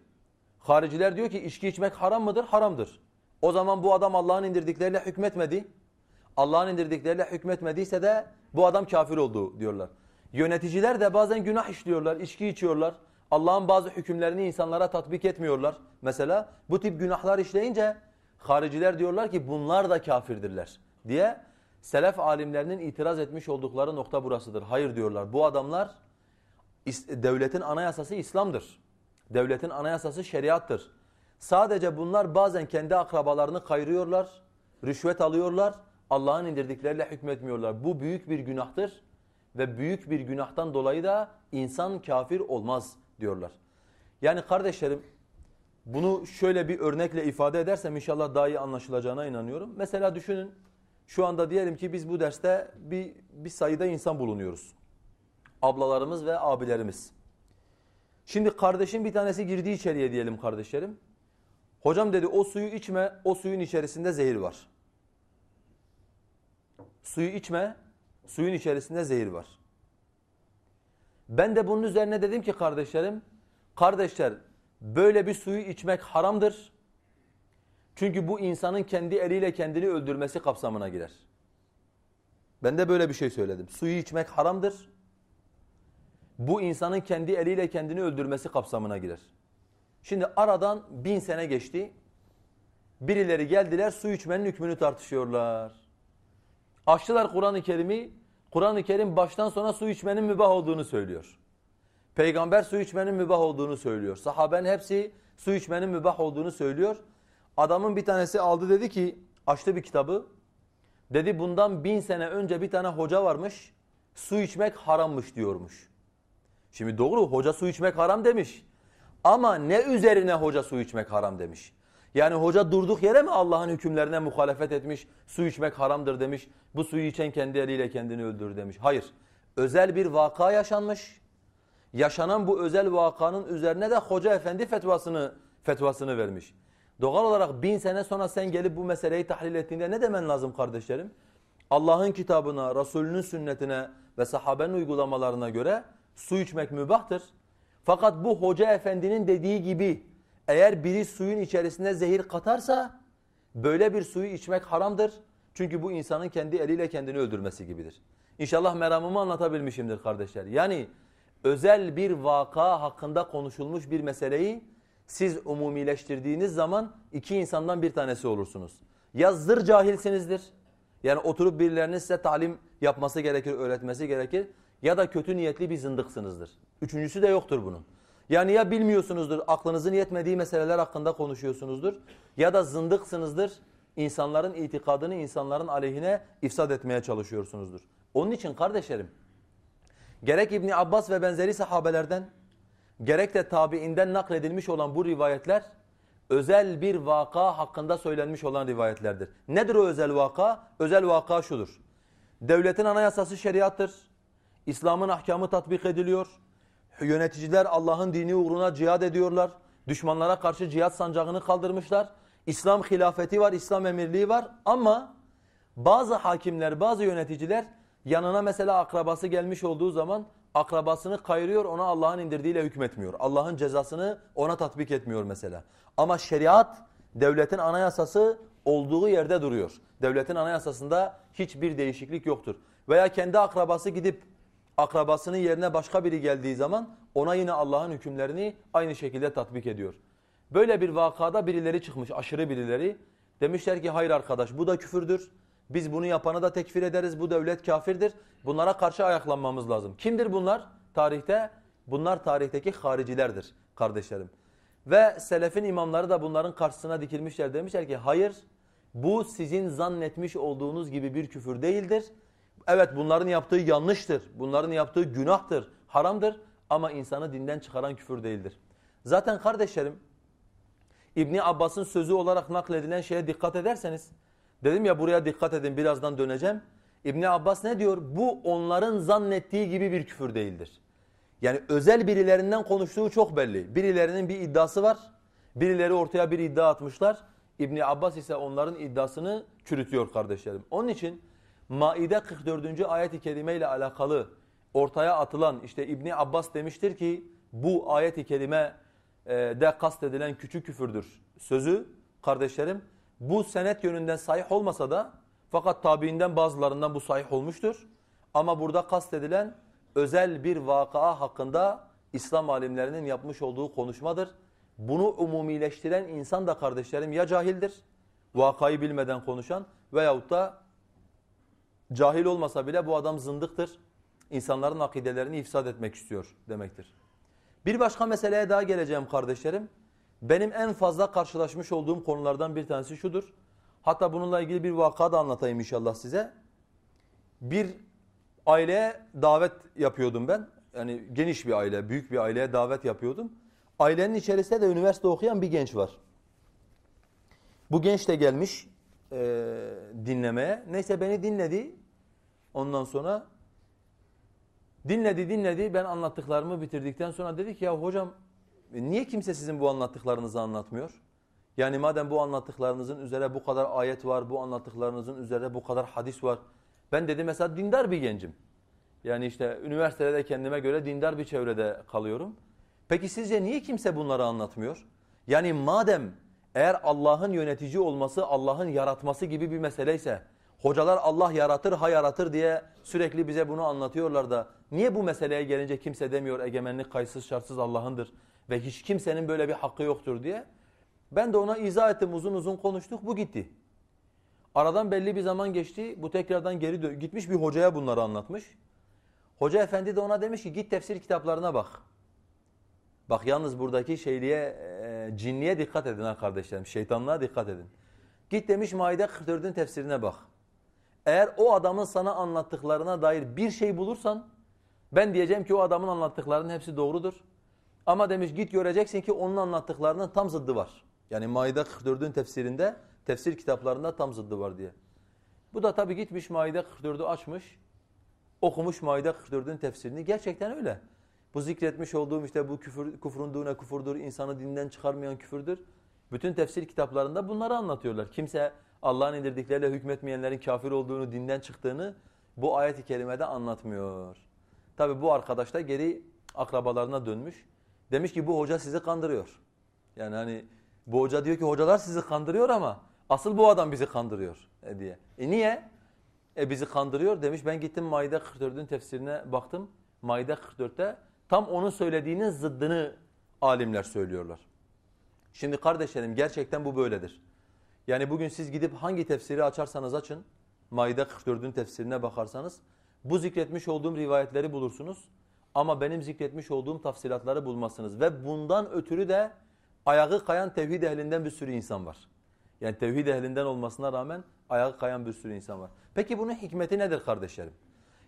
Hariciler diyor ki içki içmek haram mıdır? Haramdır. O zaman bu adam Allah'ın indirdikleriyle hükmetmedi. Allah'ın indirdikleriyle hükmetmediyse de bu adam kafir oldu diyorlar. Yöneticiler de bazen günah işliyorlar, içki içiyorlar. Allah'ın bazı hükümlerini insanlara tatbik etmiyorlar. Mesela bu tip günahlar işleyince hariciler diyorlar ki bunlar da kafirdirler diye selef alimlerinin itiraz etmiş oldukları nokta burasıdır. Hayır diyorlar bu adamlar devletin anayasası İslam'dır. Devletin anayasası şeriattır. Sadece bunlar bazen kendi akrabalarını kayırıyorlar, rüşvet alıyorlar, Allah'ın indirdikleriyle hükmetmiyorlar. Bu büyük bir günahtır ve büyük bir günahtan dolayı da insan kafir olmaz diyorlar. Yani kardeşlerim bunu şöyle bir örnekle ifade edersem inşallah daha iyi anlaşılacağına inanıyorum. Mesela düşünün şu anda diyelim ki biz bu derste bir, bir sayıda insan bulunuyoruz. Ablalarımız ve abilerimiz. Şimdi kardeşin bir tanesi girdi içeriye diyelim kardeşlerim. Hocam dedi o suyu içme, o suyun içerisinde zehir var. Suyu içme, suyun içerisinde zehir var. Ben de bunun üzerine dedim ki kardeşlerim, kardeşler böyle bir suyu içmek haramdır. Çünkü bu insanın kendi eliyle kendini öldürmesi kapsamına girer. Ben de böyle bir şey söyledim. Suyu içmek haramdır. Bu insanın kendi eliyle kendini öldürmesi kapsamına girer. Şimdi aradan bin sene geçti. Birileri geldiler su içmenin hükmünü tartışıyorlar. Açtılar Kur'an-ı Kerim'i. Kur'an-ı Kerim baştan sona su içmenin mübah olduğunu söylüyor. Peygamber su içmenin mübah olduğunu söylüyor. Sahabenin hepsi su içmenin mübah olduğunu söylüyor. Adamın bir tanesi aldı dedi ki açtı bir kitabı. Dedi bundan bin sene önce bir tane hoca varmış. Su içmek harammış diyormuş. Şimdi doğru hoca su içmek haram demiş. Ama ne üzerine hoca su içmek haram demiş. Yani hoca durduk yere mi Allah'ın hükümlerine muhalefet etmiş, su içmek haramdır demiş, bu suyu içen kendi eliyle kendini öldürür demiş. Hayır, özel bir vaka yaşanmış. Yaşanan bu özel vakanın üzerine de hoca efendi fetvasını fetvasını vermiş. Doğal olarak bin sene sonra sen gelip bu meseleyi tahlil ettiğinde ne demen lazım kardeşlerim? Allah'ın kitabına, Resulünün sünnetine ve sahabenin uygulamalarına göre su içmek mübahtır. Fakat bu hoca efendinin dediği gibi eğer biri suyun içerisine zehir katarsa böyle bir suyu içmek haramdır. Çünkü bu insanın kendi eliyle kendini öldürmesi gibidir. İnşallah meramımı anlatabilmişimdir kardeşler. Yani özel bir vaka hakkında konuşulmuş bir meseleyi siz umumileştirdiğiniz zaman iki insandan bir tanesi olursunuz. Ya zır cahilsinizdir. Yani oturup birilerinin size talim yapması gerekir, öğretmesi gerekir. Ya da kötü niyetli bir zındıksınızdır. Üçüncüsü de yoktur bunun. Yani ya bilmiyorsunuzdur, aklınızın yetmediği meseleler hakkında konuşuyorsunuzdur ya da zındıksınızdır, insanların itikadını insanların aleyhine ifsad etmeye çalışıyorsunuzdur. Onun için kardeşlerim, gerek İbni Abbas ve benzeri sahabelerden, gerek de tabiinden nakledilmiş olan bu rivayetler, özel bir vaka hakkında söylenmiş olan rivayetlerdir. Nedir o özel vaka? Özel vaka şudur. Devletin anayasası şeriattır. İslam'ın ahkamı tatbik ediliyor. Yöneticiler Allah'ın dini uğruna cihad ediyorlar. Düşmanlara karşı cihat sancağını kaldırmışlar. İslam hilafeti var, İslam emirliği var ama bazı hakimler, bazı yöneticiler yanına mesela akrabası gelmiş olduğu zaman akrabasını kayırıyor ona Allah'ın indirdiğiyle hükmetmiyor. Allah'ın cezasını ona tatbik etmiyor mesela. Ama şeriat devletin anayasası olduğu yerde duruyor. Devletin anayasasında hiçbir değişiklik yoktur. Veya kendi akrabası gidip akrabasının yerine başka biri geldiği zaman ona yine Allah'ın hükümlerini aynı şekilde tatbik ediyor. Böyle bir vakada birileri çıkmış, aşırı birileri. Demişler ki hayır arkadaş bu da küfürdür. Biz bunu yapanı da tekfir ederiz. Bu devlet kafirdir. Bunlara karşı ayaklanmamız lazım. Kimdir bunlar tarihte? Bunlar tarihteki haricilerdir kardeşlerim. Ve selefin imamları da bunların karşısına dikilmişler. Demişler ki hayır bu sizin zannetmiş olduğunuz gibi bir küfür değildir. Evet bunların yaptığı yanlıştır. Bunların yaptığı günahtır, haramdır. Ama insanı dinden çıkaran küfür değildir. Zaten kardeşlerim İbni Abbas'ın sözü olarak nakledilen şeye dikkat ederseniz dedim ya buraya dikkat edin birazdan döneceğim. İbni Abbas ne diyor? Bu onların zannettiği gibi bir küfür değildir. Yani özel birilerinden konuştuğu çok belli. Birilerinin bir iddiası var. Birileri ortaya bir iddia atmışlar. İbni Abbas ise onların iddiasını çürütüyor kardeşlerim. Onun için Maide 44. ayet-i kerime ile alakalı ortaya atılan işte İbni Abbas demiştir ki bu ayet-i kerime e, de kastedilen küçük küfürdür sözü kardeşlerim. Bu senet yönünden sahih olmasa da fakat tabiinden bazılarından bu sahih olmuştur. Ama burada kastedilen özel bir vakaa hakkında İslam alimlerinin yapmış olduğu konuşmadır. Bunu umumileştiren insan da kardeşlerim ya cahildir, vakayı bilmeden konuşan veyahut da cahil olmasa bile bu adam zındıktır. İnsanların akidelerini ifsad etmek istiyor demektir. Bir başka meseleye daha geleceğim kardeşlerim. Benim en fazla karşılaşmış olduğum konulardan bir tanesi şudur. Hatta bununla ilgili bir vaka da anlatayım inşallah size. Bir aileye davet yapıyordum ben. Yani geniş bir aile, büyük bir aileye davet yapıyordum. Ailenin içerisinde de üniversite okuyan bir genç var. Bu genç de gelmiş e, dinlemeye. Neyse beni dinledi. Ondan sonra dinledi dinledi. Ben anlattıklarımı bitirdikten sonra dedi ki ya hocam niye kimse sizin bu anlattıklarınızı anlatmıyor? Yani madem bu anlattıklarınızın üzerine bu kadar ayet var, bu anlattıklarınızın üzerine bu kadar hadis var. Ben dedi mesela dindar bir gencim. Yani işte üniversitede de kendime göre dindar bir çevrede kalıyorum. Peki sizce niye kimse bunları anlatmıyor? Yani madem eğer Allah'ın yönetici olması, Allah'ın yaratması gibi bir meseleyse, hocalar Allah yaratır, ha yaratır diye sürekli bize bunu anlatıyorlar da niye bu meseleye gelince kimse demiyor egemenlik kayıtsız şartsız Allah'ındır ve hiç kimsenin böyle bir hakkı yoktur diye? Ben de ona izah ettim, uzun uzun konuştuk, bu gitti. Aradan belli bir zaman geçti, bu tekrardan geri gitmiş bir hocaya bunları anlatmış. Hoca efendi de ona demiş ki git tefsir kitaplarına bak. Bak yalnız buradaki şeyliğe, e, cinliğe dikkat edin ha kardeşlerim, şeytanlığa dikkat edin. Git demiş Maide 44'ün tefsirine bak. Eğer o adamın sana anlattıklarına dair bir şey bulursan, ben diyeceğim ki o adamın anlattıklarının hepsi doğrudur. Ama demiş git göreceksin ki onun anlattıklarının tam zıddı var. Yani Maide 44'ün tefsirinde, tefsir kitaplarında tam zıddı var diye. Bu da tabii gitmiş Maide 44'ü açmış, okumuş Maide 44'ün tefsirini. Gerçekten öyle. Bu zikretmiş olduğum işte bu küfür, kufrun dune kufurdur, insanı dinden çıkarmayan küfürdür. Bütün tefsir kitaplarında bunları anlatıyorlar. Kimse Allah'ın indirdikleriyle hükmetmeyenlerin kafir olduğunu, dinden çıktığını bu ayet-i kerimede anlatmıyor. Tabi bu arkadaş da geri akrabalarına dönmüş. Demiş ki bu hoca sizi kandırıyor. Yani hani bu hoca diyor ki hocalar sizi kandırıyor ama asıl bu adam bizi kandırıyor e diye. E niye? E bizi kandırıyor demiş. Ben gittim Maide 44'ün tefsirine baktım. Maide 44'te tam onun söylediğinin zıddını alimler söylüyorlar. Şimdi kardeşlerim gerçekten bu böyledir. Yani bugün siz gidip hangi tefsiri açarsanız açın, Maide 44'ün tefsirine bakarsanız bu zikretmiş olduğum rivayetleri bulursunuz. Ama benim zikretmiş olduğum tafsilatları bulmazsınız. Ve bundan ötürü de ayağı kayan tevhid ehlinden bir sürü insan var. Yani tevhid ehlinden olmasına rağmen ayağı kayan bir sürü insan var. Peki bunun hikmeti nedir kardeşlerim?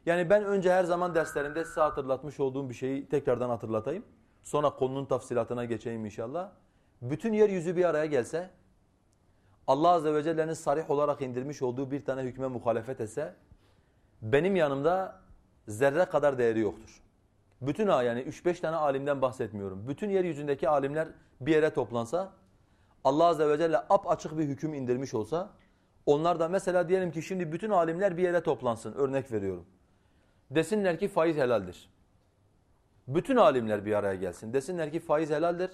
Yani ben önce her zaman derslerimde size hatırlatmış olduğum bir şeyi tekrardan hatırlatayım. Sonra konunun tafsilatına geçeyim inşallah. Bütün yeryüzü bir araya gelse, Allah Azze ve Celle'nin sarih olarak indirmiş olduğu bir tane hükme muhalefet etse, benim yanımda zerre kadar değeri yoktur. Bütün yani 3-5 tane alimden bahsetmiyorum. Bütün yeryüzündeki alimler bir yere toplansa, Allah Azze ve Celle ap açık bir hüküm indirmiş olsa, onlar da mesela diyelim ki şimdi bütün alimler bir yere toplansın, örnek veriyorum. Desinler ki faiz helaldir. Bütün alimler bir araya gelsin. Desinler ki faiz helaldir.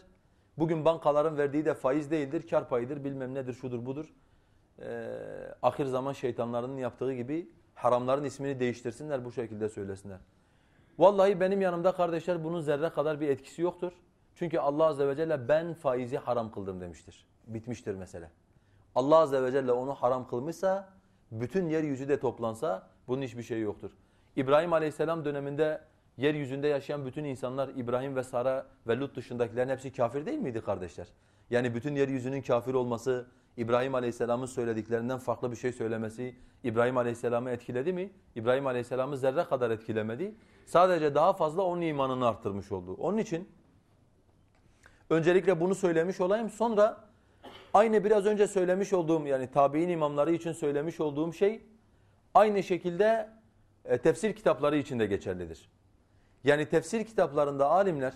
Bugün bankaların verdiği de faiz değildir, kar payıdır, bilmem nedir, şudur budur. Ee, ahir zaman şeytanlarının yaptığı gibi haramların ismini değiştirsinler, bu şekilde söylesinler. Vallahi benim yanımda kardeşler bunun zerre kadar bir etkisi yoktur. Çünkü Allah Azze ve Celle ben faizi haram kıldım demiştir. Bitmiştir mesele. Allah Azze ve Celle onu haram kılmışsa, bütün yeryüzü de toplansa bunun hiçbir şeyi yoktur. İbrahim Aleyhisselam döneminde yeryüzünde yaşayan bütün insanlar İbrahim ve Sara ve Lut dışındakilerin hepsi kafir değil miydi kardeşler? Yani bütün yeryüzünün kafir olması, İbrahim Aleyhisselam'ın söylediklerinden farklı bir şey söylemesi İbrahim Aleyhisselam'ı etkiledi mi? İbrahim Aleyhisselam'ı zerre kadar etkilemedi. Sadece daha fazla onun imanını arttırmış oldu. Onun için öncelikle bunu söylemiş olayım. Sonra aynı biraz önce söylemiş olduğum yani tabi'in imamları için söylemiş olduğum şey aynı şekilde e, tefsir kitapları için de geçerlidir. Yani tefsir kitaplarında alimler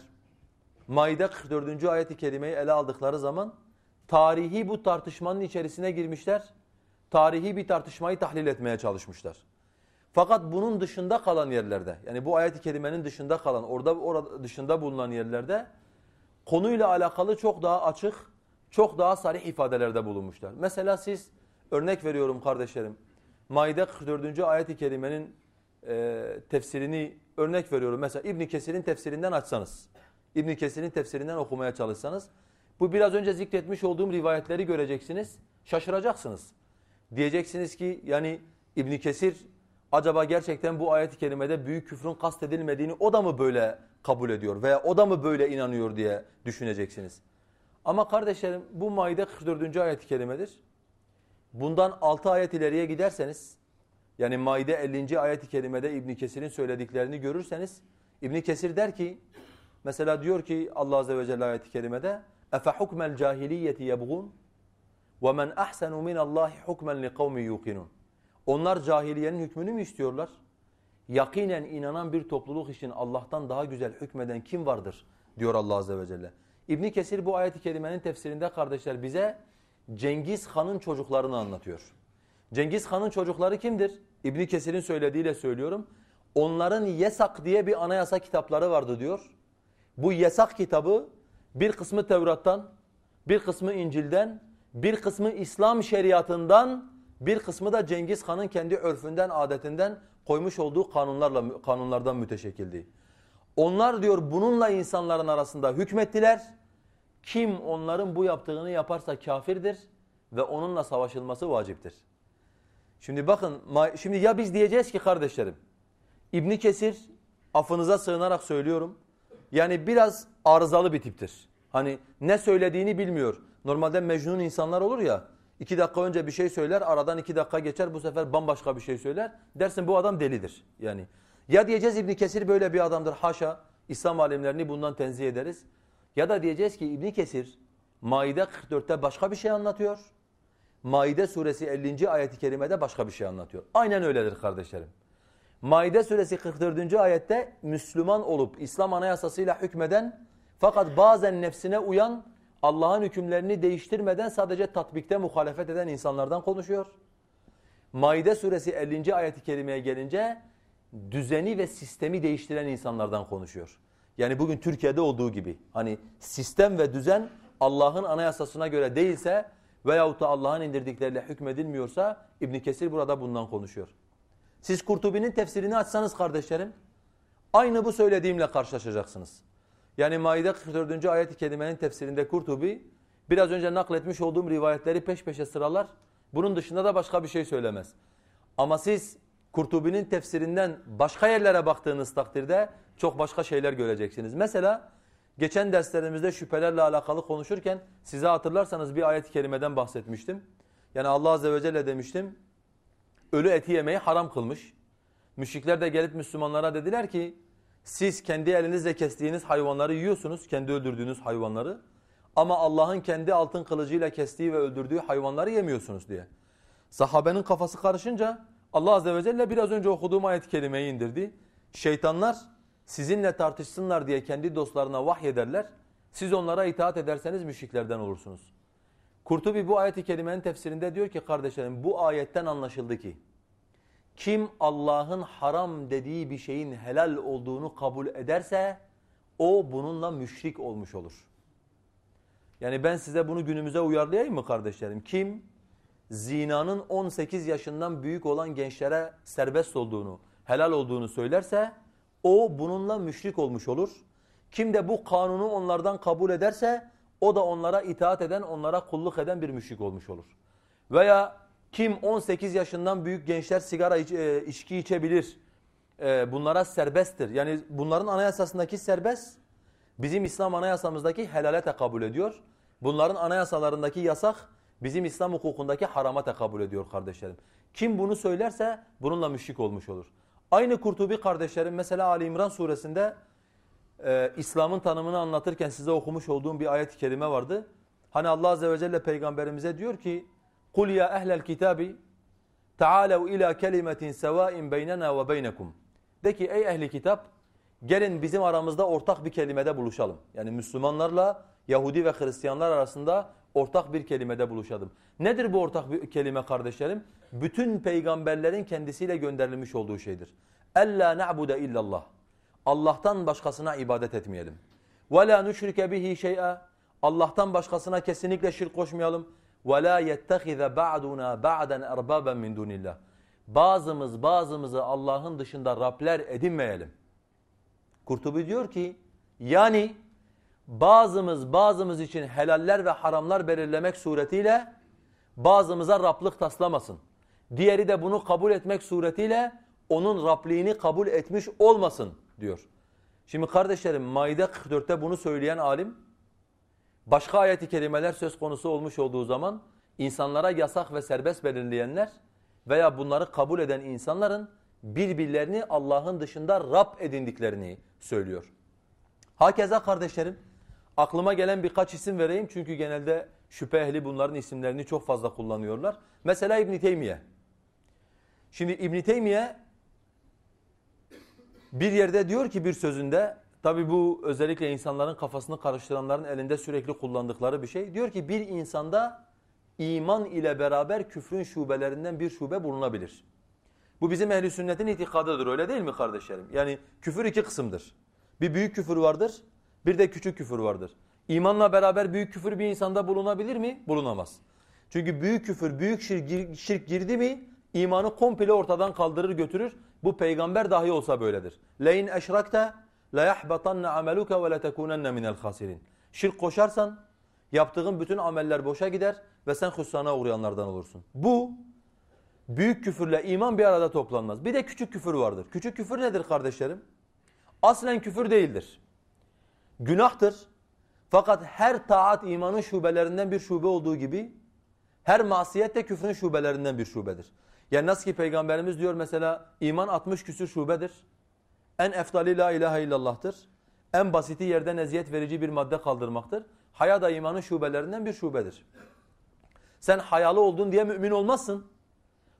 Maide 44. ayet-i kerimeyi ele aldıkları zaman tarihi bu tartışmanın içerisine girmişler. Tarihi bir tartışmayı tahlil etmeye çalışmışlar. Fakat bunun dışında kalan yerlerde yani bu ayet-i kerimenin dışında kalan orada orada dışında bulunan yerlerde konuyla alakalı çok daha açık, çok daha sarih ifadelerde bulunmuşlar. Mesela siz örnek veriyorum kardeşlerim. Maide 44. ayet-i kerimenin e, tefsirini örnek veriyorum. Mesela İbn Kesir'in tefsirinden açsanız, İbn Kesir'in tefsirinden okumaya çalışsanız bu biraz önce zikretmiş olduğum rivayetleri göreceksiniz. Şaşıracaksınız. Diyeceksiniz ki yani İbn Kesir acaba gerçekten bu ayet-i kerimede büyük küfrün kastedilmediğini o da mı böyle kabul ediyor veya o da mı böyle inanıyor diye düşüneceksiniz. Ama kardeşlerim bu Maide 44. ayet-i kerimedir. Bundan 6 ayet ileriye giderseniz yani Maide 50. ayet-i kerimede İbn Kesir'in söylediklerini görürseniz İbn Kesir der ki mesela diyor ki Allah azze ve celle ayet-i kerimede efe hukmel cahiliyeti yebgun ve men ahsenu min Allah hukmen li kavmi yuqinun. Onlar cahiliyenin hükmünü mü istiyorlar? Yakinen inanan bir topluluk için Allah'tan daha güzel hükmeden kim vardır? diyor Allah azze ve celle. İbn Kesir bu ayet-i kerimenin tefsirinde kardeşler bize Cengiz Han'ın çocuklarını anlatıyor. Cengiz Han'ın çocukları kimdir? İbn Kesir'in söylediğiyle söylüyorum. Onların Yesak diye bir anayasa kitapları vardı diyor. Bu Yesak kitabı bir kısmı Tevrat'tan, bir kısmı İncil'den, bir kısmı İslam şeriatından, bir kısmı da Cengiz Han'ın kendi örfünden, adetinden koymuş olduğu kanunlarla kanunlardan müteşekkildi. Onlar diyor bununla insanların arasında hükmettiler. Kim onların bu yaptığını yaparsa kafirdir ve onunla savaşılması vaciptir. Şimdi bakın şimdi ya biz diyeceğiz ki kardeşlerim İbn Kesir affınıza sığınarak söylüyorum. Yani biraz arızalı bir tiptir. Hani ne söylediğini bilmiyor. Normalde mecnun insanlar olur ya. iki dakika önce bir şey söyler, aradan iki dakika geçer, bu sefer bambaşka bir şey söyler. Dersin bu adam delidir. Yani ya diyeceğiz İbn Kesir böyle bir adamdır. Haşa. İslam alimlerini bundan tenzih ederiz. Ya da diyeceğiz ki İbn Kesir Maide 44'te başka bir şey anlatıyor. Maide suresi 50. ayeti kerimede başka bir şey anlatıyor. Aynen öyledir kardeşlerim. Maide suresi 44. ayette Müslüman olup İslam anayasasıyla hükmeden fakat bazen nefsine uyan Allah'ın hükümlerini değiştirmeden sadece tatbikte muhalefet eden insanlardan konuşuyor. Maide suresi 50. ayeti kerimeye gelince düzeni ve sistemi değiştiren insanlardan konuşuyor. Yani bugün Türkiye'de olduğu gibi hani sistem ve düzen Allah'ın anayasasına göre değilse veyahut da Allah'ın indirdikleriyle hükmedilmiyorsa İbn Kesir burada bundan konuşuyor. Siz Kurtubi'nin tefsirini açsanız kardeşlerim aynı bu söylediğimle karşılaşacaksınız. Yani Maide 44. ayet-i kerimenin tefsirinde Kurtubi biraz önce nakletmiş olduğum rivayetleri peş peşe sıralar. Bunun dışında da başka bir şey söylemez. Ama siz Kurtubi'nin tefsirinden başka yerlere baktığınız takdirde çok başka şeyler göreceksiniz. Mesela geçen derslerimizde şüphelerle alakalı konuşurken size hatırlarsanız bir ayet-i kerimeden bahsetmiştim. Yani Allah azze ve celle demiştim ölü eti yemeyi haram kılmış. Müşrikler de gelip Müslümanlara dediler ki siz kendi elinizle kestiğiniz hayvanları yiyorsunuz, kendi öldürdüğünüz hayvanları. Ama Allah'ın kendi altın kılıcıyla kestiği ve öldürdüğü hayvanları yemiyorsunuz diye. Sahabenin kafası karışınca Allah Azze ve Celle biraz önce okuduğum ayet-i kerimeyi indirdi. Şeytanlar sizinle tartışsınlar diye kendi dostlarına vahyederler. Siz onlara itaat ederseniz müşriklerden olursunuz. Kurtubi bu ayet-i kerimenin tefsirinde diyor ki kardeşlerim bu ayetten anlaşıldı ki kim Allah'ın haram dediği bir şeyin helal olduğunu kabul ederse o bununla müşrik olmuş olur. Yani ben size bunu günümüze uyarlayayım mı kardeşlerim? Kim zinanın 18 yaşından büyük olan gençlere serbest olduğunu, helal olduğunu söylerse o bununla müşrik olmuş olur. Kim de bu kanunu onlardan kabul ederse o da onlara itaat eden, onlara kulluk eden bir müşrik olmuş olur. Veya kim 18 yaşından büyük gençler sigara iç, e, içki içebilir, e, bunlara serbesttir. Yani bunların anayasasındaki serbest, bizim İslam anayasamızdaki helale tekabül ediyor. Bunların anayasalarındaki yasak, bizim İslam hukukundaki harama tekabül ediyor kardeşlerim. Kim bunu söylerse bununla müşrik olmuş olur. Aynı Kurtubi kardeşlerim mesela Ali İmran suresinde e, İslam'ın tanımını anlatırken size okumuş olduğum bir ayet-i kerime vardı. Hani Allah azze ve celle peygamberimize diyor ki قُلْ يَا اَهْلَ الْكِتَابِ تَعَالَوْا اِلَى كَلِمَةٍ سَوَاءٍ بَيْنَنَا وَبَيْنَكُمْ De ki ey ehli kitap gelin bizim aramızda ortak bir kelimede buluşalım. Yani Müslümanlarla Yahudi ve Hristiyanlar arasında ortak bir kelimede buluşalım. Nedir bu ortak bir kelime kardeşlerim? Bütün peygamberlerin kendisiyle gönderilmiş olduğu şeydir. Ella na'bude illallah. Allah'tan başkasına ibadet etmeyelim. Ve la nüşrike bihi şey'a. Allah'tan başkasına kesinlikle şirk koşmayalım. Ve la yettehize ba'duna ba'den erbaben min dunillah. Bazımız bazımızı Allah'ın dışında Rabler edinmeyelim. Kurtubi diyor ki yani bazımız bazımız için helaller ve haramlar belirlemek suretiyle bazımıza Rablık taslamasın. Diğeri de bunu kabul etmek suretiyle onun Rabliğini kabul etmiş olmasın diyor. Şimdi kardeşlerim Maide 44'te bunu söyleyen alim başka ayeti kerimeler söz konusu olmuş olduğu zaman insanlara yasak ve serbest belirleyenler veya bunları kabul eden insanların birbirlerini Allah'ın dışında Rab edindiklerini söylüyor. Hakeza kardeşlerim aklıma gelen birkaç isim vereyim çünkü genelde şüphe ehli bunların isimlerini çok fazla kullanıyorlar. Mesela İbn Teymiye. Şimdi İbn Teymiye bir yerde diyor ki bir sözünde tabi bu özellikle insanların kafasını karıştıranların elinde sürekli kullandıkları bir şey. Diyor ki bir insanda iman ile beraber küfrün şubelerinden bir şube bulunabilir. Bu bizim ehli sünnetin itikadıdır öyle değil mi kardeşlerim? Yani küfür iki kısımdır. Bir büyük küfür vardır, bir de küçük küfür vardır. İmanla beraber büyük küfür bir insanda bulunabilir mi? Bulunamaz. Çünkü büyük küfür, büyük şirk, şirk girdi mi imanı komple ortadan kaldırır götürür. Bu peygamber dahi olsa böyledir. Lein eşrakte la yahbatanna ameluke ve la takunanna minel hasirin. Şirk koşarsan yaptığın bütün ameller boşa gider ve sen hüsrana uğrayanlardan olursun. Bu büyük küfürle iman bir arada toplanmaz. Bir de küçük küfür vardır. Küçük küfür nedir kardeşlerim? Aslen küfür değildir. Günahtır. Fakat her taat imanın şubelerinden bir şube olduğu gibi her masiyet de küfrün şubelerinden bir şubedir. Yani nasıl ki Peygamberimiz diyor mesela iman 60 küsür şubedir. En eftali la ilahe illallah'tır. En basiti yerden eziyet verici bir madde kaldırmaktır. Haya da imanın şubelerinden bir şubedir. Sen hayalı oldun diye mümin olmazsın.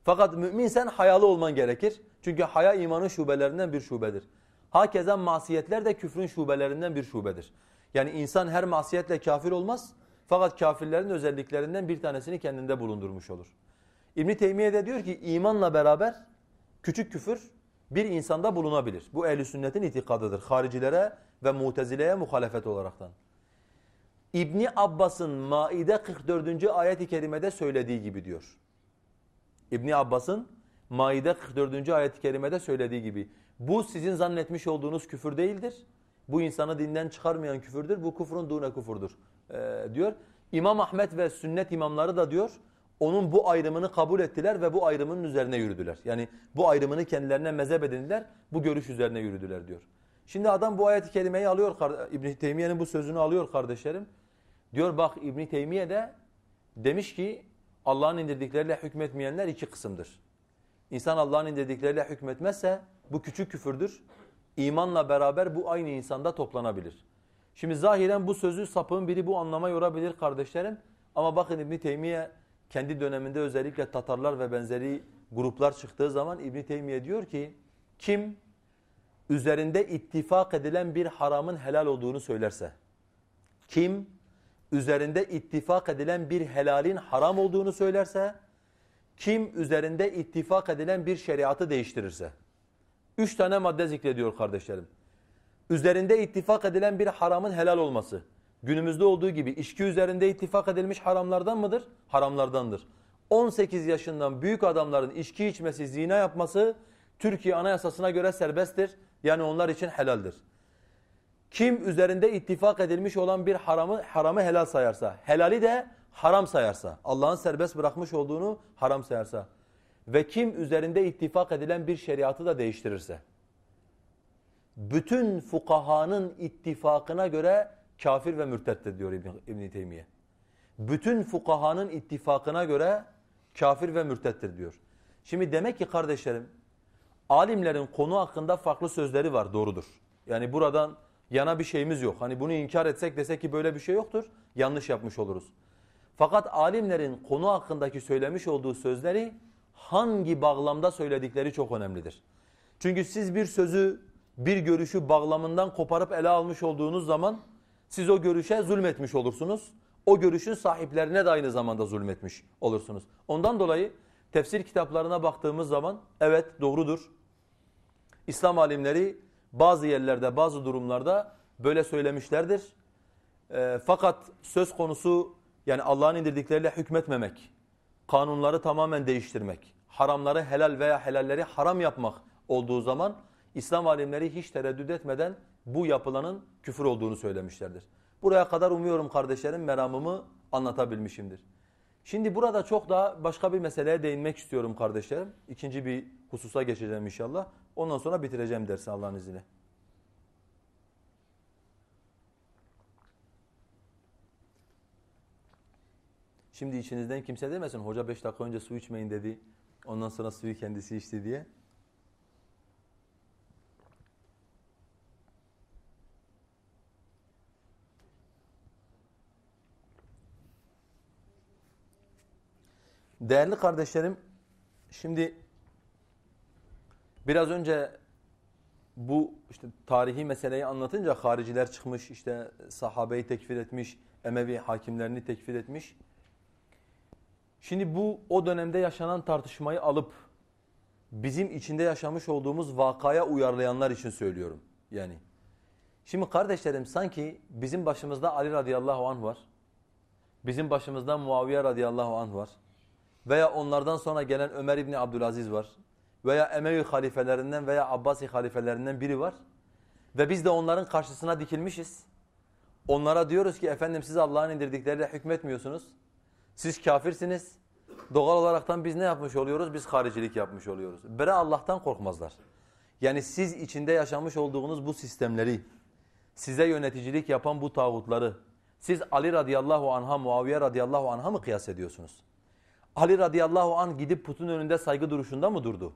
Fakat mümin sen hayalı olman gerekir. Çünkü haya imanın şubelerinden bir şubedir. Hakeza masiyetler de küfrün şubelerinden bir şubedir. Yani insan her masiyetle kafir olmaz. Fakat kafirlerin özelliklerinden bir tanesini kendinde bulundurmuş olur. İbn Teymiye de diyor ki imanla beraber küçük küfür bir insanda bulunabilir. Bu ehl sünnetin itikadıdır. Haricilere ve Mutezile'ye muhalefet olaraktan. İbni Abbas'ın Maide 44. ayet-i kerimede söylediği gibi diyor. İbni Abbas'ın Maide 44. ayet-i kerimede söylediği gibi. Bu sizin zannetmiş olduğunuz küfür değildir. Bu insanı dinden çıkarmayan küfürdür. Bu kufrun dune kufurdur e, diyor. İmam Ahmet ve sünnet imamları da diyor onun bu ayrımını kabul ettiler ve bu ayrımının üzerine yürüdüler. Yani bu ayrımını kendilerine mezhep edindiler, bu görüş üzerine yürüdüler diyor. Şimdi adam bu ayet-i kerimeyi alıyor, İbn Teymiye'nin bu sözünü alıyor kardeşlerim. Diyor bak İbn Teymiye de demiş ki Allah'ın indirdikleriyle hükmetmeyenler iki kısımdır. İnsan Allah'ın indirdikleriyle hükmetmezse bu küçük küfürdür. İmanla beraber bu aynı insanda toplanabilir. Şimdi zahiren bu sözü sapığın biri bu anlama yorabilir kardeşlerim. Ama bakın İbn Teymiye kendi döneminde özellikle Tatarlar ve benzeri gruplar çıktığı zaman İbn Teymiye diyor ki kim üzerinde ittifak edilen bir haramın helal olduğunu söylerse kim üzerinde ittifak edilen bir helalin haram olduğunu söylerse kim üzerinde ittifak edilen bir şeriatı değiştirirse Üç tane madde zikrediyor kardeşlerim. üzerinde ittifak edilen bir haramın helal olması. Günümüzde olduğu gibi içki üzerinde ittifak edilmiş haramlardan mıdır? Haramlardandır. 18 yaşından büyük adamların içki içmesi, zina yapması Türkiye Anayasasına göre serbesttir. Yani onlar için helaldir. Kim üzerinde ittifak edilmiş olan bir haramı haramı helal sayarsa, helali de haram sayarsa, Allah'ın serbest bırakmış olduğunu haram sayarsa ve kim üzerinde ittifak edilen bir şeriatı da değiştirirse, bütün fukahanın ittifakına göre kafir ve mürtettir diyor İbn, İbn Teymiye. Bütün fukahanın ittifakına göre kafir ve mürtettir diyor. Şimdi demek ki kardeşlerim, alimlerin konu hakkında farklı sözleri var doğrudur. Yani buradan yana bir şeyimiz yok. Hani bunu inkar etsek desek ki böyle bir şey yoktur, yanlış yapmış oluruz. Fakat alimlerin konu hakkındaki söylemiş olduğu sözleri hangi bağlamda söyledikleri çok önemlidir. Çünkü siz bir sözü, bir görüşü bağlamından koparıp ele almış olduğunuz zaman siz o görüşe zulmetmiş olursunuz. O görüşün sahiplerine de aynı zamanda zulmetmiş olursunuz. Ondan dolayı tefsir kitaplarına baktığımız zaman evet doğrudur. İslam alimleri bazı yerlerde, bazı durumlarda böyle söylemişlerdir. E, fakat söz konusu yani Allah'ın indirdikleriyle hükmetmemek, kanunları tamamen değiştirmek, haramları helal veya helalleri haram yapmak olduğu zaman İslam alimleri hiç tereddüt etmeden bu yapılanın küfür olduğunu söylemişlerdir. Buraya kadar umuyorum kardeşlerim meramımı anlatabilmişimdir. Şimdi burada çok daha başka bir meseleye değinmek istiyorum kardeşlerim. İkinci bir hususa geçeceğim inşallah. Ondan sonra bitireceğim dersi Allah'ın izniyle. Şimdi içinizden kimse demesin hoca beş dakika önce su içmeyin dedi. Ondan sonra suyu kendisi içti diye. Değerli kardeşlerim, şimdi biraz önce bu işte tarihi meseleyi anlatınca hariciler çıkmış, işte sahabeyi tekfir etmiş, Emevi hakimlerini tekfir etmiş. Şimdi bu o dönemde yaşanan tartışmayı alıp bizim içinde yaşamış olduğumuz vakaya uyarlayanlar için söylüyorum. Yani şimdi kardeşlerim sanki bizim başımızda Ali radıyallahu anh var. Bizim başımızda Muaviye radıyallahu anh var. Veya onlardan sonra gelen Ömer İbni Abdülaziz var. Veya Emevi halifelerinden veya Abbasi halifelerinden biri var. Ve biz de onların karşısına dikilmişiz. Onlara diyoruz ki efendim siz Allah'ın indirdikleriyle hükmetmiyorsunuz. Siz kafirsiniz. Doğal olaraktan biz ne yapmış oluyoruz? Biz haricilik yapmış oluyoruz. Bere Allah'tan korkmazlar. Yani siz içinde yaşamış olduğunuz bu sistemleri, size yöneticilik yapan bu tağutları, siz Ali radıyallahu anh'a, Muaviye radıyallahu anh'a mı kıyas ediyorsunuz? Ali radıyallahu anh gidip putun önünde saygı duruşunda mı durdu?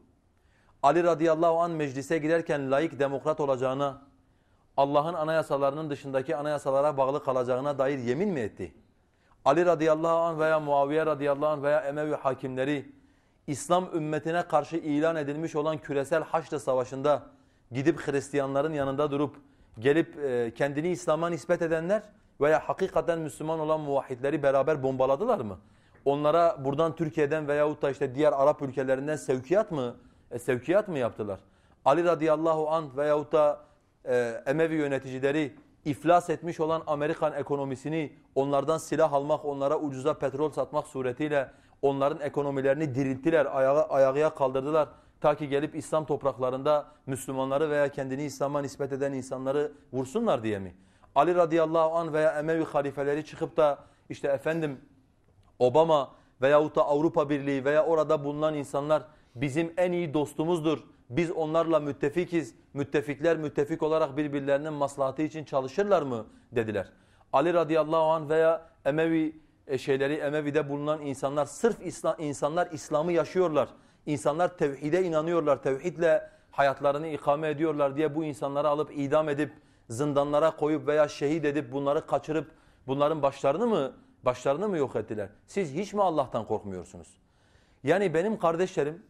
Ali radıyallahu anh meclise giderken layık demokrat olacağına, Allah'ın anayasalarının dışındaki anayasalara bağlı kalacağına dair yemin mi etti? Ali radıyallahu anh veya Muaviye radıyallahu anh veya Emevi hakimleri İslam ümmetine karşı ilan edilmiş olan küresel Haçlı Savaşı'nda gidip Hristiyanların yanında durup gelip e, kendini İslam'a nispet edenler veya hakikaten Müslüman olan muvahhidleri beraber bombaladılar mı? Onlara buradan Türkiye'den veyahut da işte diğer Arap ülkelerinden sevkiyat mı e, sevkiyat mı yaptılar? Ali radıyallahu anh veyahut da e, Emevi yöneticileri iflas etmiş olan Amerikan ekonomisini onlardan silah almak, onlara ucuza petrol satmak suretiyle onların ekonomilerini dirilttiler, ayağa, ayağa kaldırdılar. Ta ki gelip İslam topraklarında Müslümanları veya kendini İslam'a nispet eden insanları vursunlar diye mi? Ali radıyallahu an veya Emevi halifeleri çıkıp da işte efendim Obama veyahut da Avrupa Birliği veya orada bulunan insanlar bizim en iyi dostumuzdur biz onlarla müttefikiz, müttefikler müttefik olarak birbirlerinin maslahatı için çalışırlar mı dediler. Ali radıyallahu anh veya Emevi e, şeyleri Emevi'de bulunan insanlar sırf İslam, insanlar İslam'ı yaşıyorlar. İnsanlar tevhide inanıyorlar, tevhidle hayatlarını ikame ediyorlar diye bu insanları alıp idam edip zindanlara koyup veya şehit edip bunları kaçırıp bunların başlarını mı başlarını mı yok ettiler? Siz hiç mi Allah'tan korkmuyorsunuz? Yani benim kardeşlerim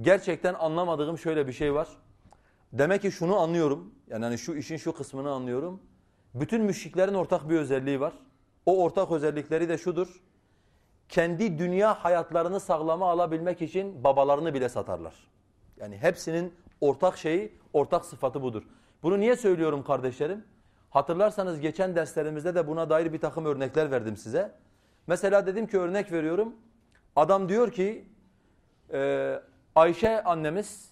gerçekten anlamadığım şöyle bir şey var. Demek ki şunu anlıyorum. Yani hani şu işin şu kısmını anlıyorum. Bütün müşriklerin ortak bir özelliği var. O ortak özellikleri de şudur. Kendi dünya hayatlarını sağlama alabilmek için babalarını bile satarlar. Yani hepsinin ortak şeyi, ortak sıfatı budur. Bunu niye söylüyorum kardeşlerim? Hatırlarsanız geçen derslerimizde de buna dair bir takım örnekler verdim size. Mesela dedim ki örnek veriyorum. Adam diyor ki e, Ayşe annemiz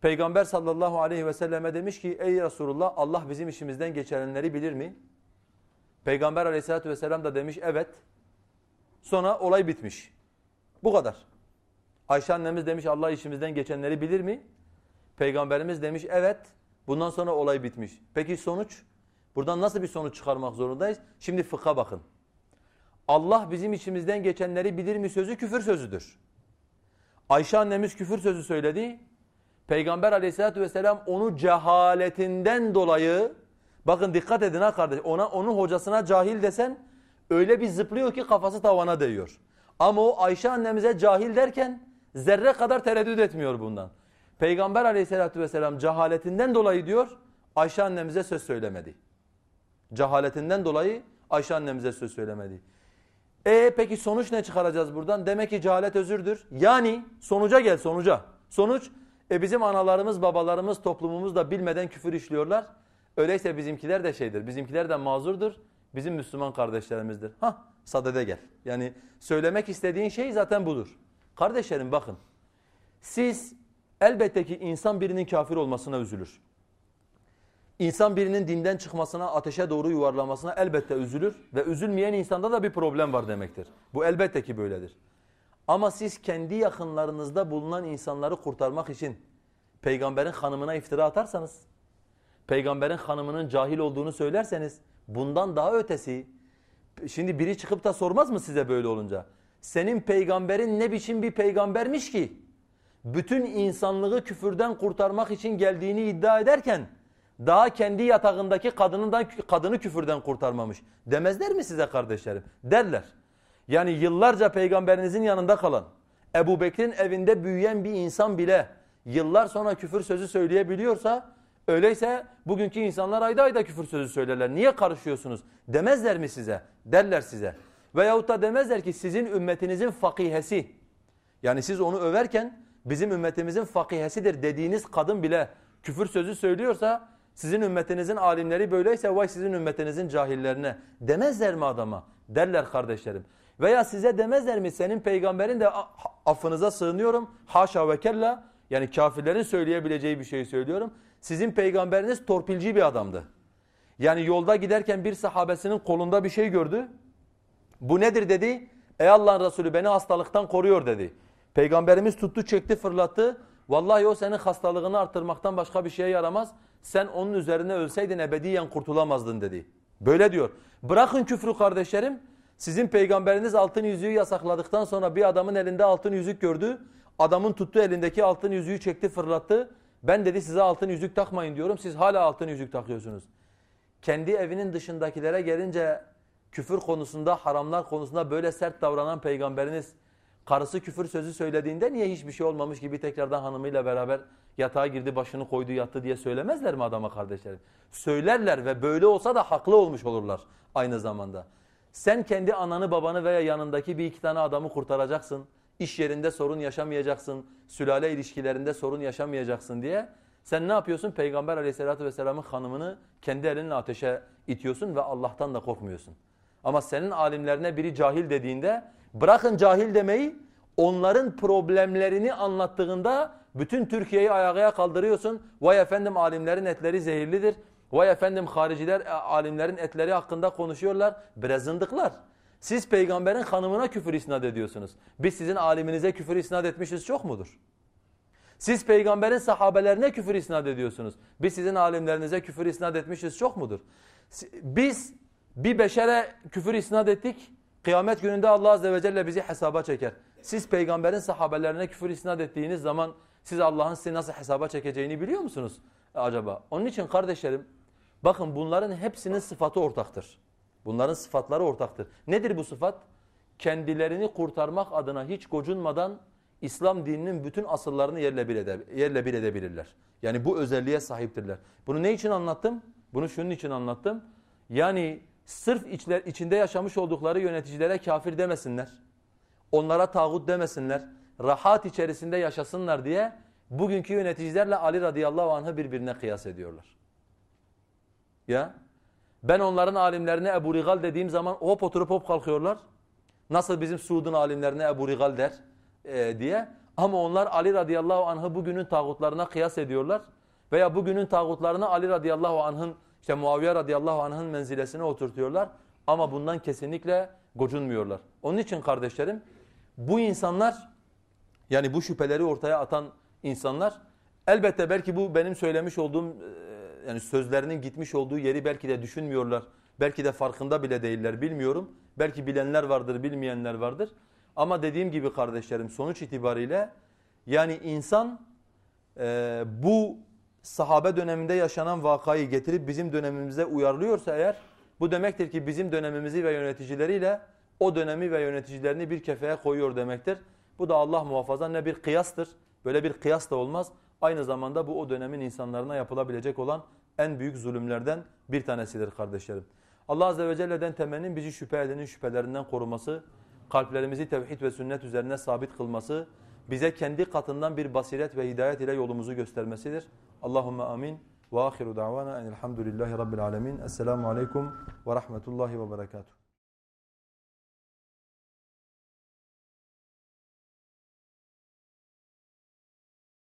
Peygamber sallallahu aleyhi ve selleme demiş ki ey Resulullah Allah bizim işimizden geçenleri bilir mi? Peygamber aleyhissalatü vesselam da demiş evet. Sonra olay bitmiş. Bu kadar. Ayşe annemiz demiş Allah işimizden geçenleri bilir mi? Peygamberimiz demiş evet. Bundan sonra olay bitmiş. Peki sonuç? Buradan nasıl bir sonuç çıkarmak zorundayız? Şimdi fıkha bakın. Allah bizim içimizden geçenleri bilir mi sözü küfür sözüdür. Ayşe annemiz küfür sözü söyledi. Peygamber aleyhissalatü vesselam onu cehaletinden dolayı bakın dikkat edin ha kardeş ona onun hocasına cahil desen öyle bir zıplıyor ki kafası tavana değiyor. Ama o Ayşe annemize cahil derken zerre kadar tereddüt etmiyor bundan. Peygamber aleyhissalatü vesselam cehaletinden dolayı diyor Ayşe annemize söz söylemedi. Cehaletinden dolayı Ayşe annemize söz söylemedi. E peki sonuç ne çıkaracağız buradan? Demek ki cehalet özürdür. Yani sonuca gel sonuca. Sonuç e bizim analarımız, babalarımız, toplumumuz da bilmeden küfür işliyorlar. Öyleyse bizimkiler de şeydir. Bizimkiler de mazurdur. Bizim Müslüman kardeşlerimizdir. Ha sadede gel. Yani söylemek istediğin şey zaten budur. Kardeşlerim bakın. Siz elbette ki insan birinin kafir olmasına üzülür. İnsan birinin dinden çıkmasına, ateşe doğru yuvarlamasına elbette üzülür ve üzülmeyen insanda da bir problem var demektir. Bu elbette ki böyledir. Ama siz kendi yakınlarınızda bulunan insanları kurtarmak için peygamberin hanımına iftira atarsanız, peygamberin hanımının cahil olduğunu söylerseniz bundan daha ötesi, şimdi biri çıkıp da sormaz mı size böyle olunca? Senin peygamberin ne biçim bir peygambermiş ki? Bütün insanlığı küfürden kurtarmak için geldiğini iddia ederken daha kendi yatağındaki kadından kadını küfürden kurtarmamış. Demezler mi size kardeşlerim? Derler. Yani yıllarca peygamberinizin yanında kalan, Ebu Bekir'in evinde büyüyen bir insan bile yıllar sonra küfür sözü söyleyebiliyorsa, öyleyse bugünkü insanlar ayda ayda küfür sözü söylerler. Niye karışıyorsunuz? Demezler mi size? Derler size. Veyahut da demezler ki sizin ümmetinizin fakihesi. Yani siz onu överken bizim ümmetimizin fakihesidir dediğiniz kadın bile küfür sözü söylüyorsa sizin ümmetinizin alimleri böyleyse vay sizin ümmetinizin cahillerine demezler mi adama? Derler kardeşlerim. Veya size demezler mi senin peygamberin de affınıza sığınıyorum haşa ve kella yani kafirlerin söyleyebileceği bir şey söylüyorum. Sizin peygamberiniz torpilci bir adamdı. Yani yolda giderken bir sahabesinin kolunda bir şey gördü. Bu nedir dedi? Ey Allah'ın Resulü beni hastalıktan koruyor dedi. Peygamberimiz tuttu çekti fırlattı. Vallahi o senin hastalığını arttırmaktan başka bir şeye yaramaz. Sen onun üzerine ölseydin ebediyen kurtulamazdın dedi. Böyle diyor. Bırakın küfrü kardeşlerim. Sizin peygamberiniz altın yüzüğü yasakladıktan sonra bir adamın elinde altın yüzük gördü. Adamın tuttu elindeki altın yüzüğü çekti fırlattı. Ben dedi size altın yüzük takmayın diyorum. Siz hala altın yüzük takıyorsunuz. Kendi evinin dışındakilere gelince küfür konusunda, haramlar konusunda böyle sert davranan peygamberiniz karısı küfür sözü söylediğinde niye hiçbir şey olmamış gibi tekrardan hanımıyla beraber yatağa girdi başını koydu yattı diye söylemezler mi adama kardeşlerim? Söylerler ve böyle olsa da haklı olmuş olurlar aynı zamanda. Sen kendi ananı babanı veya yanındaki bir iki tane adamı kurtaracaksın. İş yerinde sorun yaşamayacaksın. Sülale ilişkilerinde sorun yaşamayacaksın diye. Sen ne yapıyorsun? Peygamber aleyhissalatü vesselamın hanımını kendi elinle ateşe itiyorsun ve Allah'tan da korkmuyorsun. Ama senin alimlerine biri cahil dediğinde bırakın cahil demeyi onların problemlerini anlattığında bütün Türkiye'yi ayağa kaldırıyorsun. Vay efendim alimlerin etleri zehirlidir. Vay efendim hariciler e, alimlerin etleri hakkında konuşuyorlar. Brezındıklar. Siz peygamberin hanımına küfür isnat ediyorsunuz. Biz sizin aliminize küfür isnat etmişiz çok mudur? Siz peygamberin sahabelerine küfür isnat ediyorsunuz. Biz sizin alimlerinize küfür isnat etmişiz çok mudur? Biz bir beşere küfür isnat ettik. Kıyamet gününde Allah azze ve celle bizi hesaba çeker. Siz peygamberin sahabelerine küfür isnat ettiğiniz zaman siz Allah'ın sizi nasıl hesaba çekeceğini biliyor musunuz acaba? Onun için kardeşlerim bakın bunların hepsinin sıfatı ortaktır. Bunların sıfatları ortaktır. Nedir bu sıfat? Kendilerini kurtarmak adına hiç gocunmadan İslam dininin bütün asıllarını yerle bir, yerle bir edebilirler. Yani bu özelliğe sahiptirler. Bunu ne için anlattım? Bunu şunun için anlattım. Yani sırf içler, içinde yaşamış oldukları yöneticilere kafir demesinler. Onlara tağut demesinler. Rahat içerisinde yaşasınlar diye bugünkü yöneticilerle Ali radıyallahu anh'ı birbirine kıyas ediyorlar. Ya. Ben onların alimlerine Ebu Rigal dediğim zaman hop oturup hop kalkıyorlar. Nasıl bizim Suud'un alimlerine Ebu Rigal der e, diye. Ama onlar Ali radıyallahu anh'ı bugünün tağutlarına kıyas ediyorlar. Veya bugünün tağutlarını Ali radıyallahu anh'ın işte Muaviye radıyallahu anh'ın menzilesine oturtuyorlar. Ama bundan kesinlikle gocunmuyorlar. Onun için kardeşlerim bu insanlar yani bu şüpheleri ortaya atan insanlar elbette belki bu benim söylemiş olduğum e, yani sözlerinin gitmiş olduğu yeri belki de düşünmüyorlar. Belki de farkında bile değiller bilmiyorum. Belki bilenler vardır bilmeyenler vardır. Ama dediğim gibi kardeşlerim sonuç itibariyle yani insan e, bu sahabe döneminde yaşanan vakayı getirip bizim dönemimize uyarlıyorsa eğer bu demektir ki bizim dönemimizi ve yöneticileriyle o dönemi ve yöneticilerini bir kefeye koyuyor demektir. Bu da Allah muhafaza ne bir kıyastır. Böyle bir kıyas da olmaz. Aynı zamanda bu o dönemin insanlarına yapılabilecek olan en büyük zulümlerden bir tanesidir kardeşlerim. Allah Azze ve Celle'den temennin bizi şüphe edenin şüphelerinden koruması, kalplerimizi tevhid ve sünnet üzerine sabit kılması, bize kendi katından bir basiret ve hidayet ile yolumuzu göstermesidir. Allahumme amin. Ve ahiru da'vana enelhamdülillahi rabbil alemin. Esselamu aleyküm ve rahmetullahi ve berekatuhu.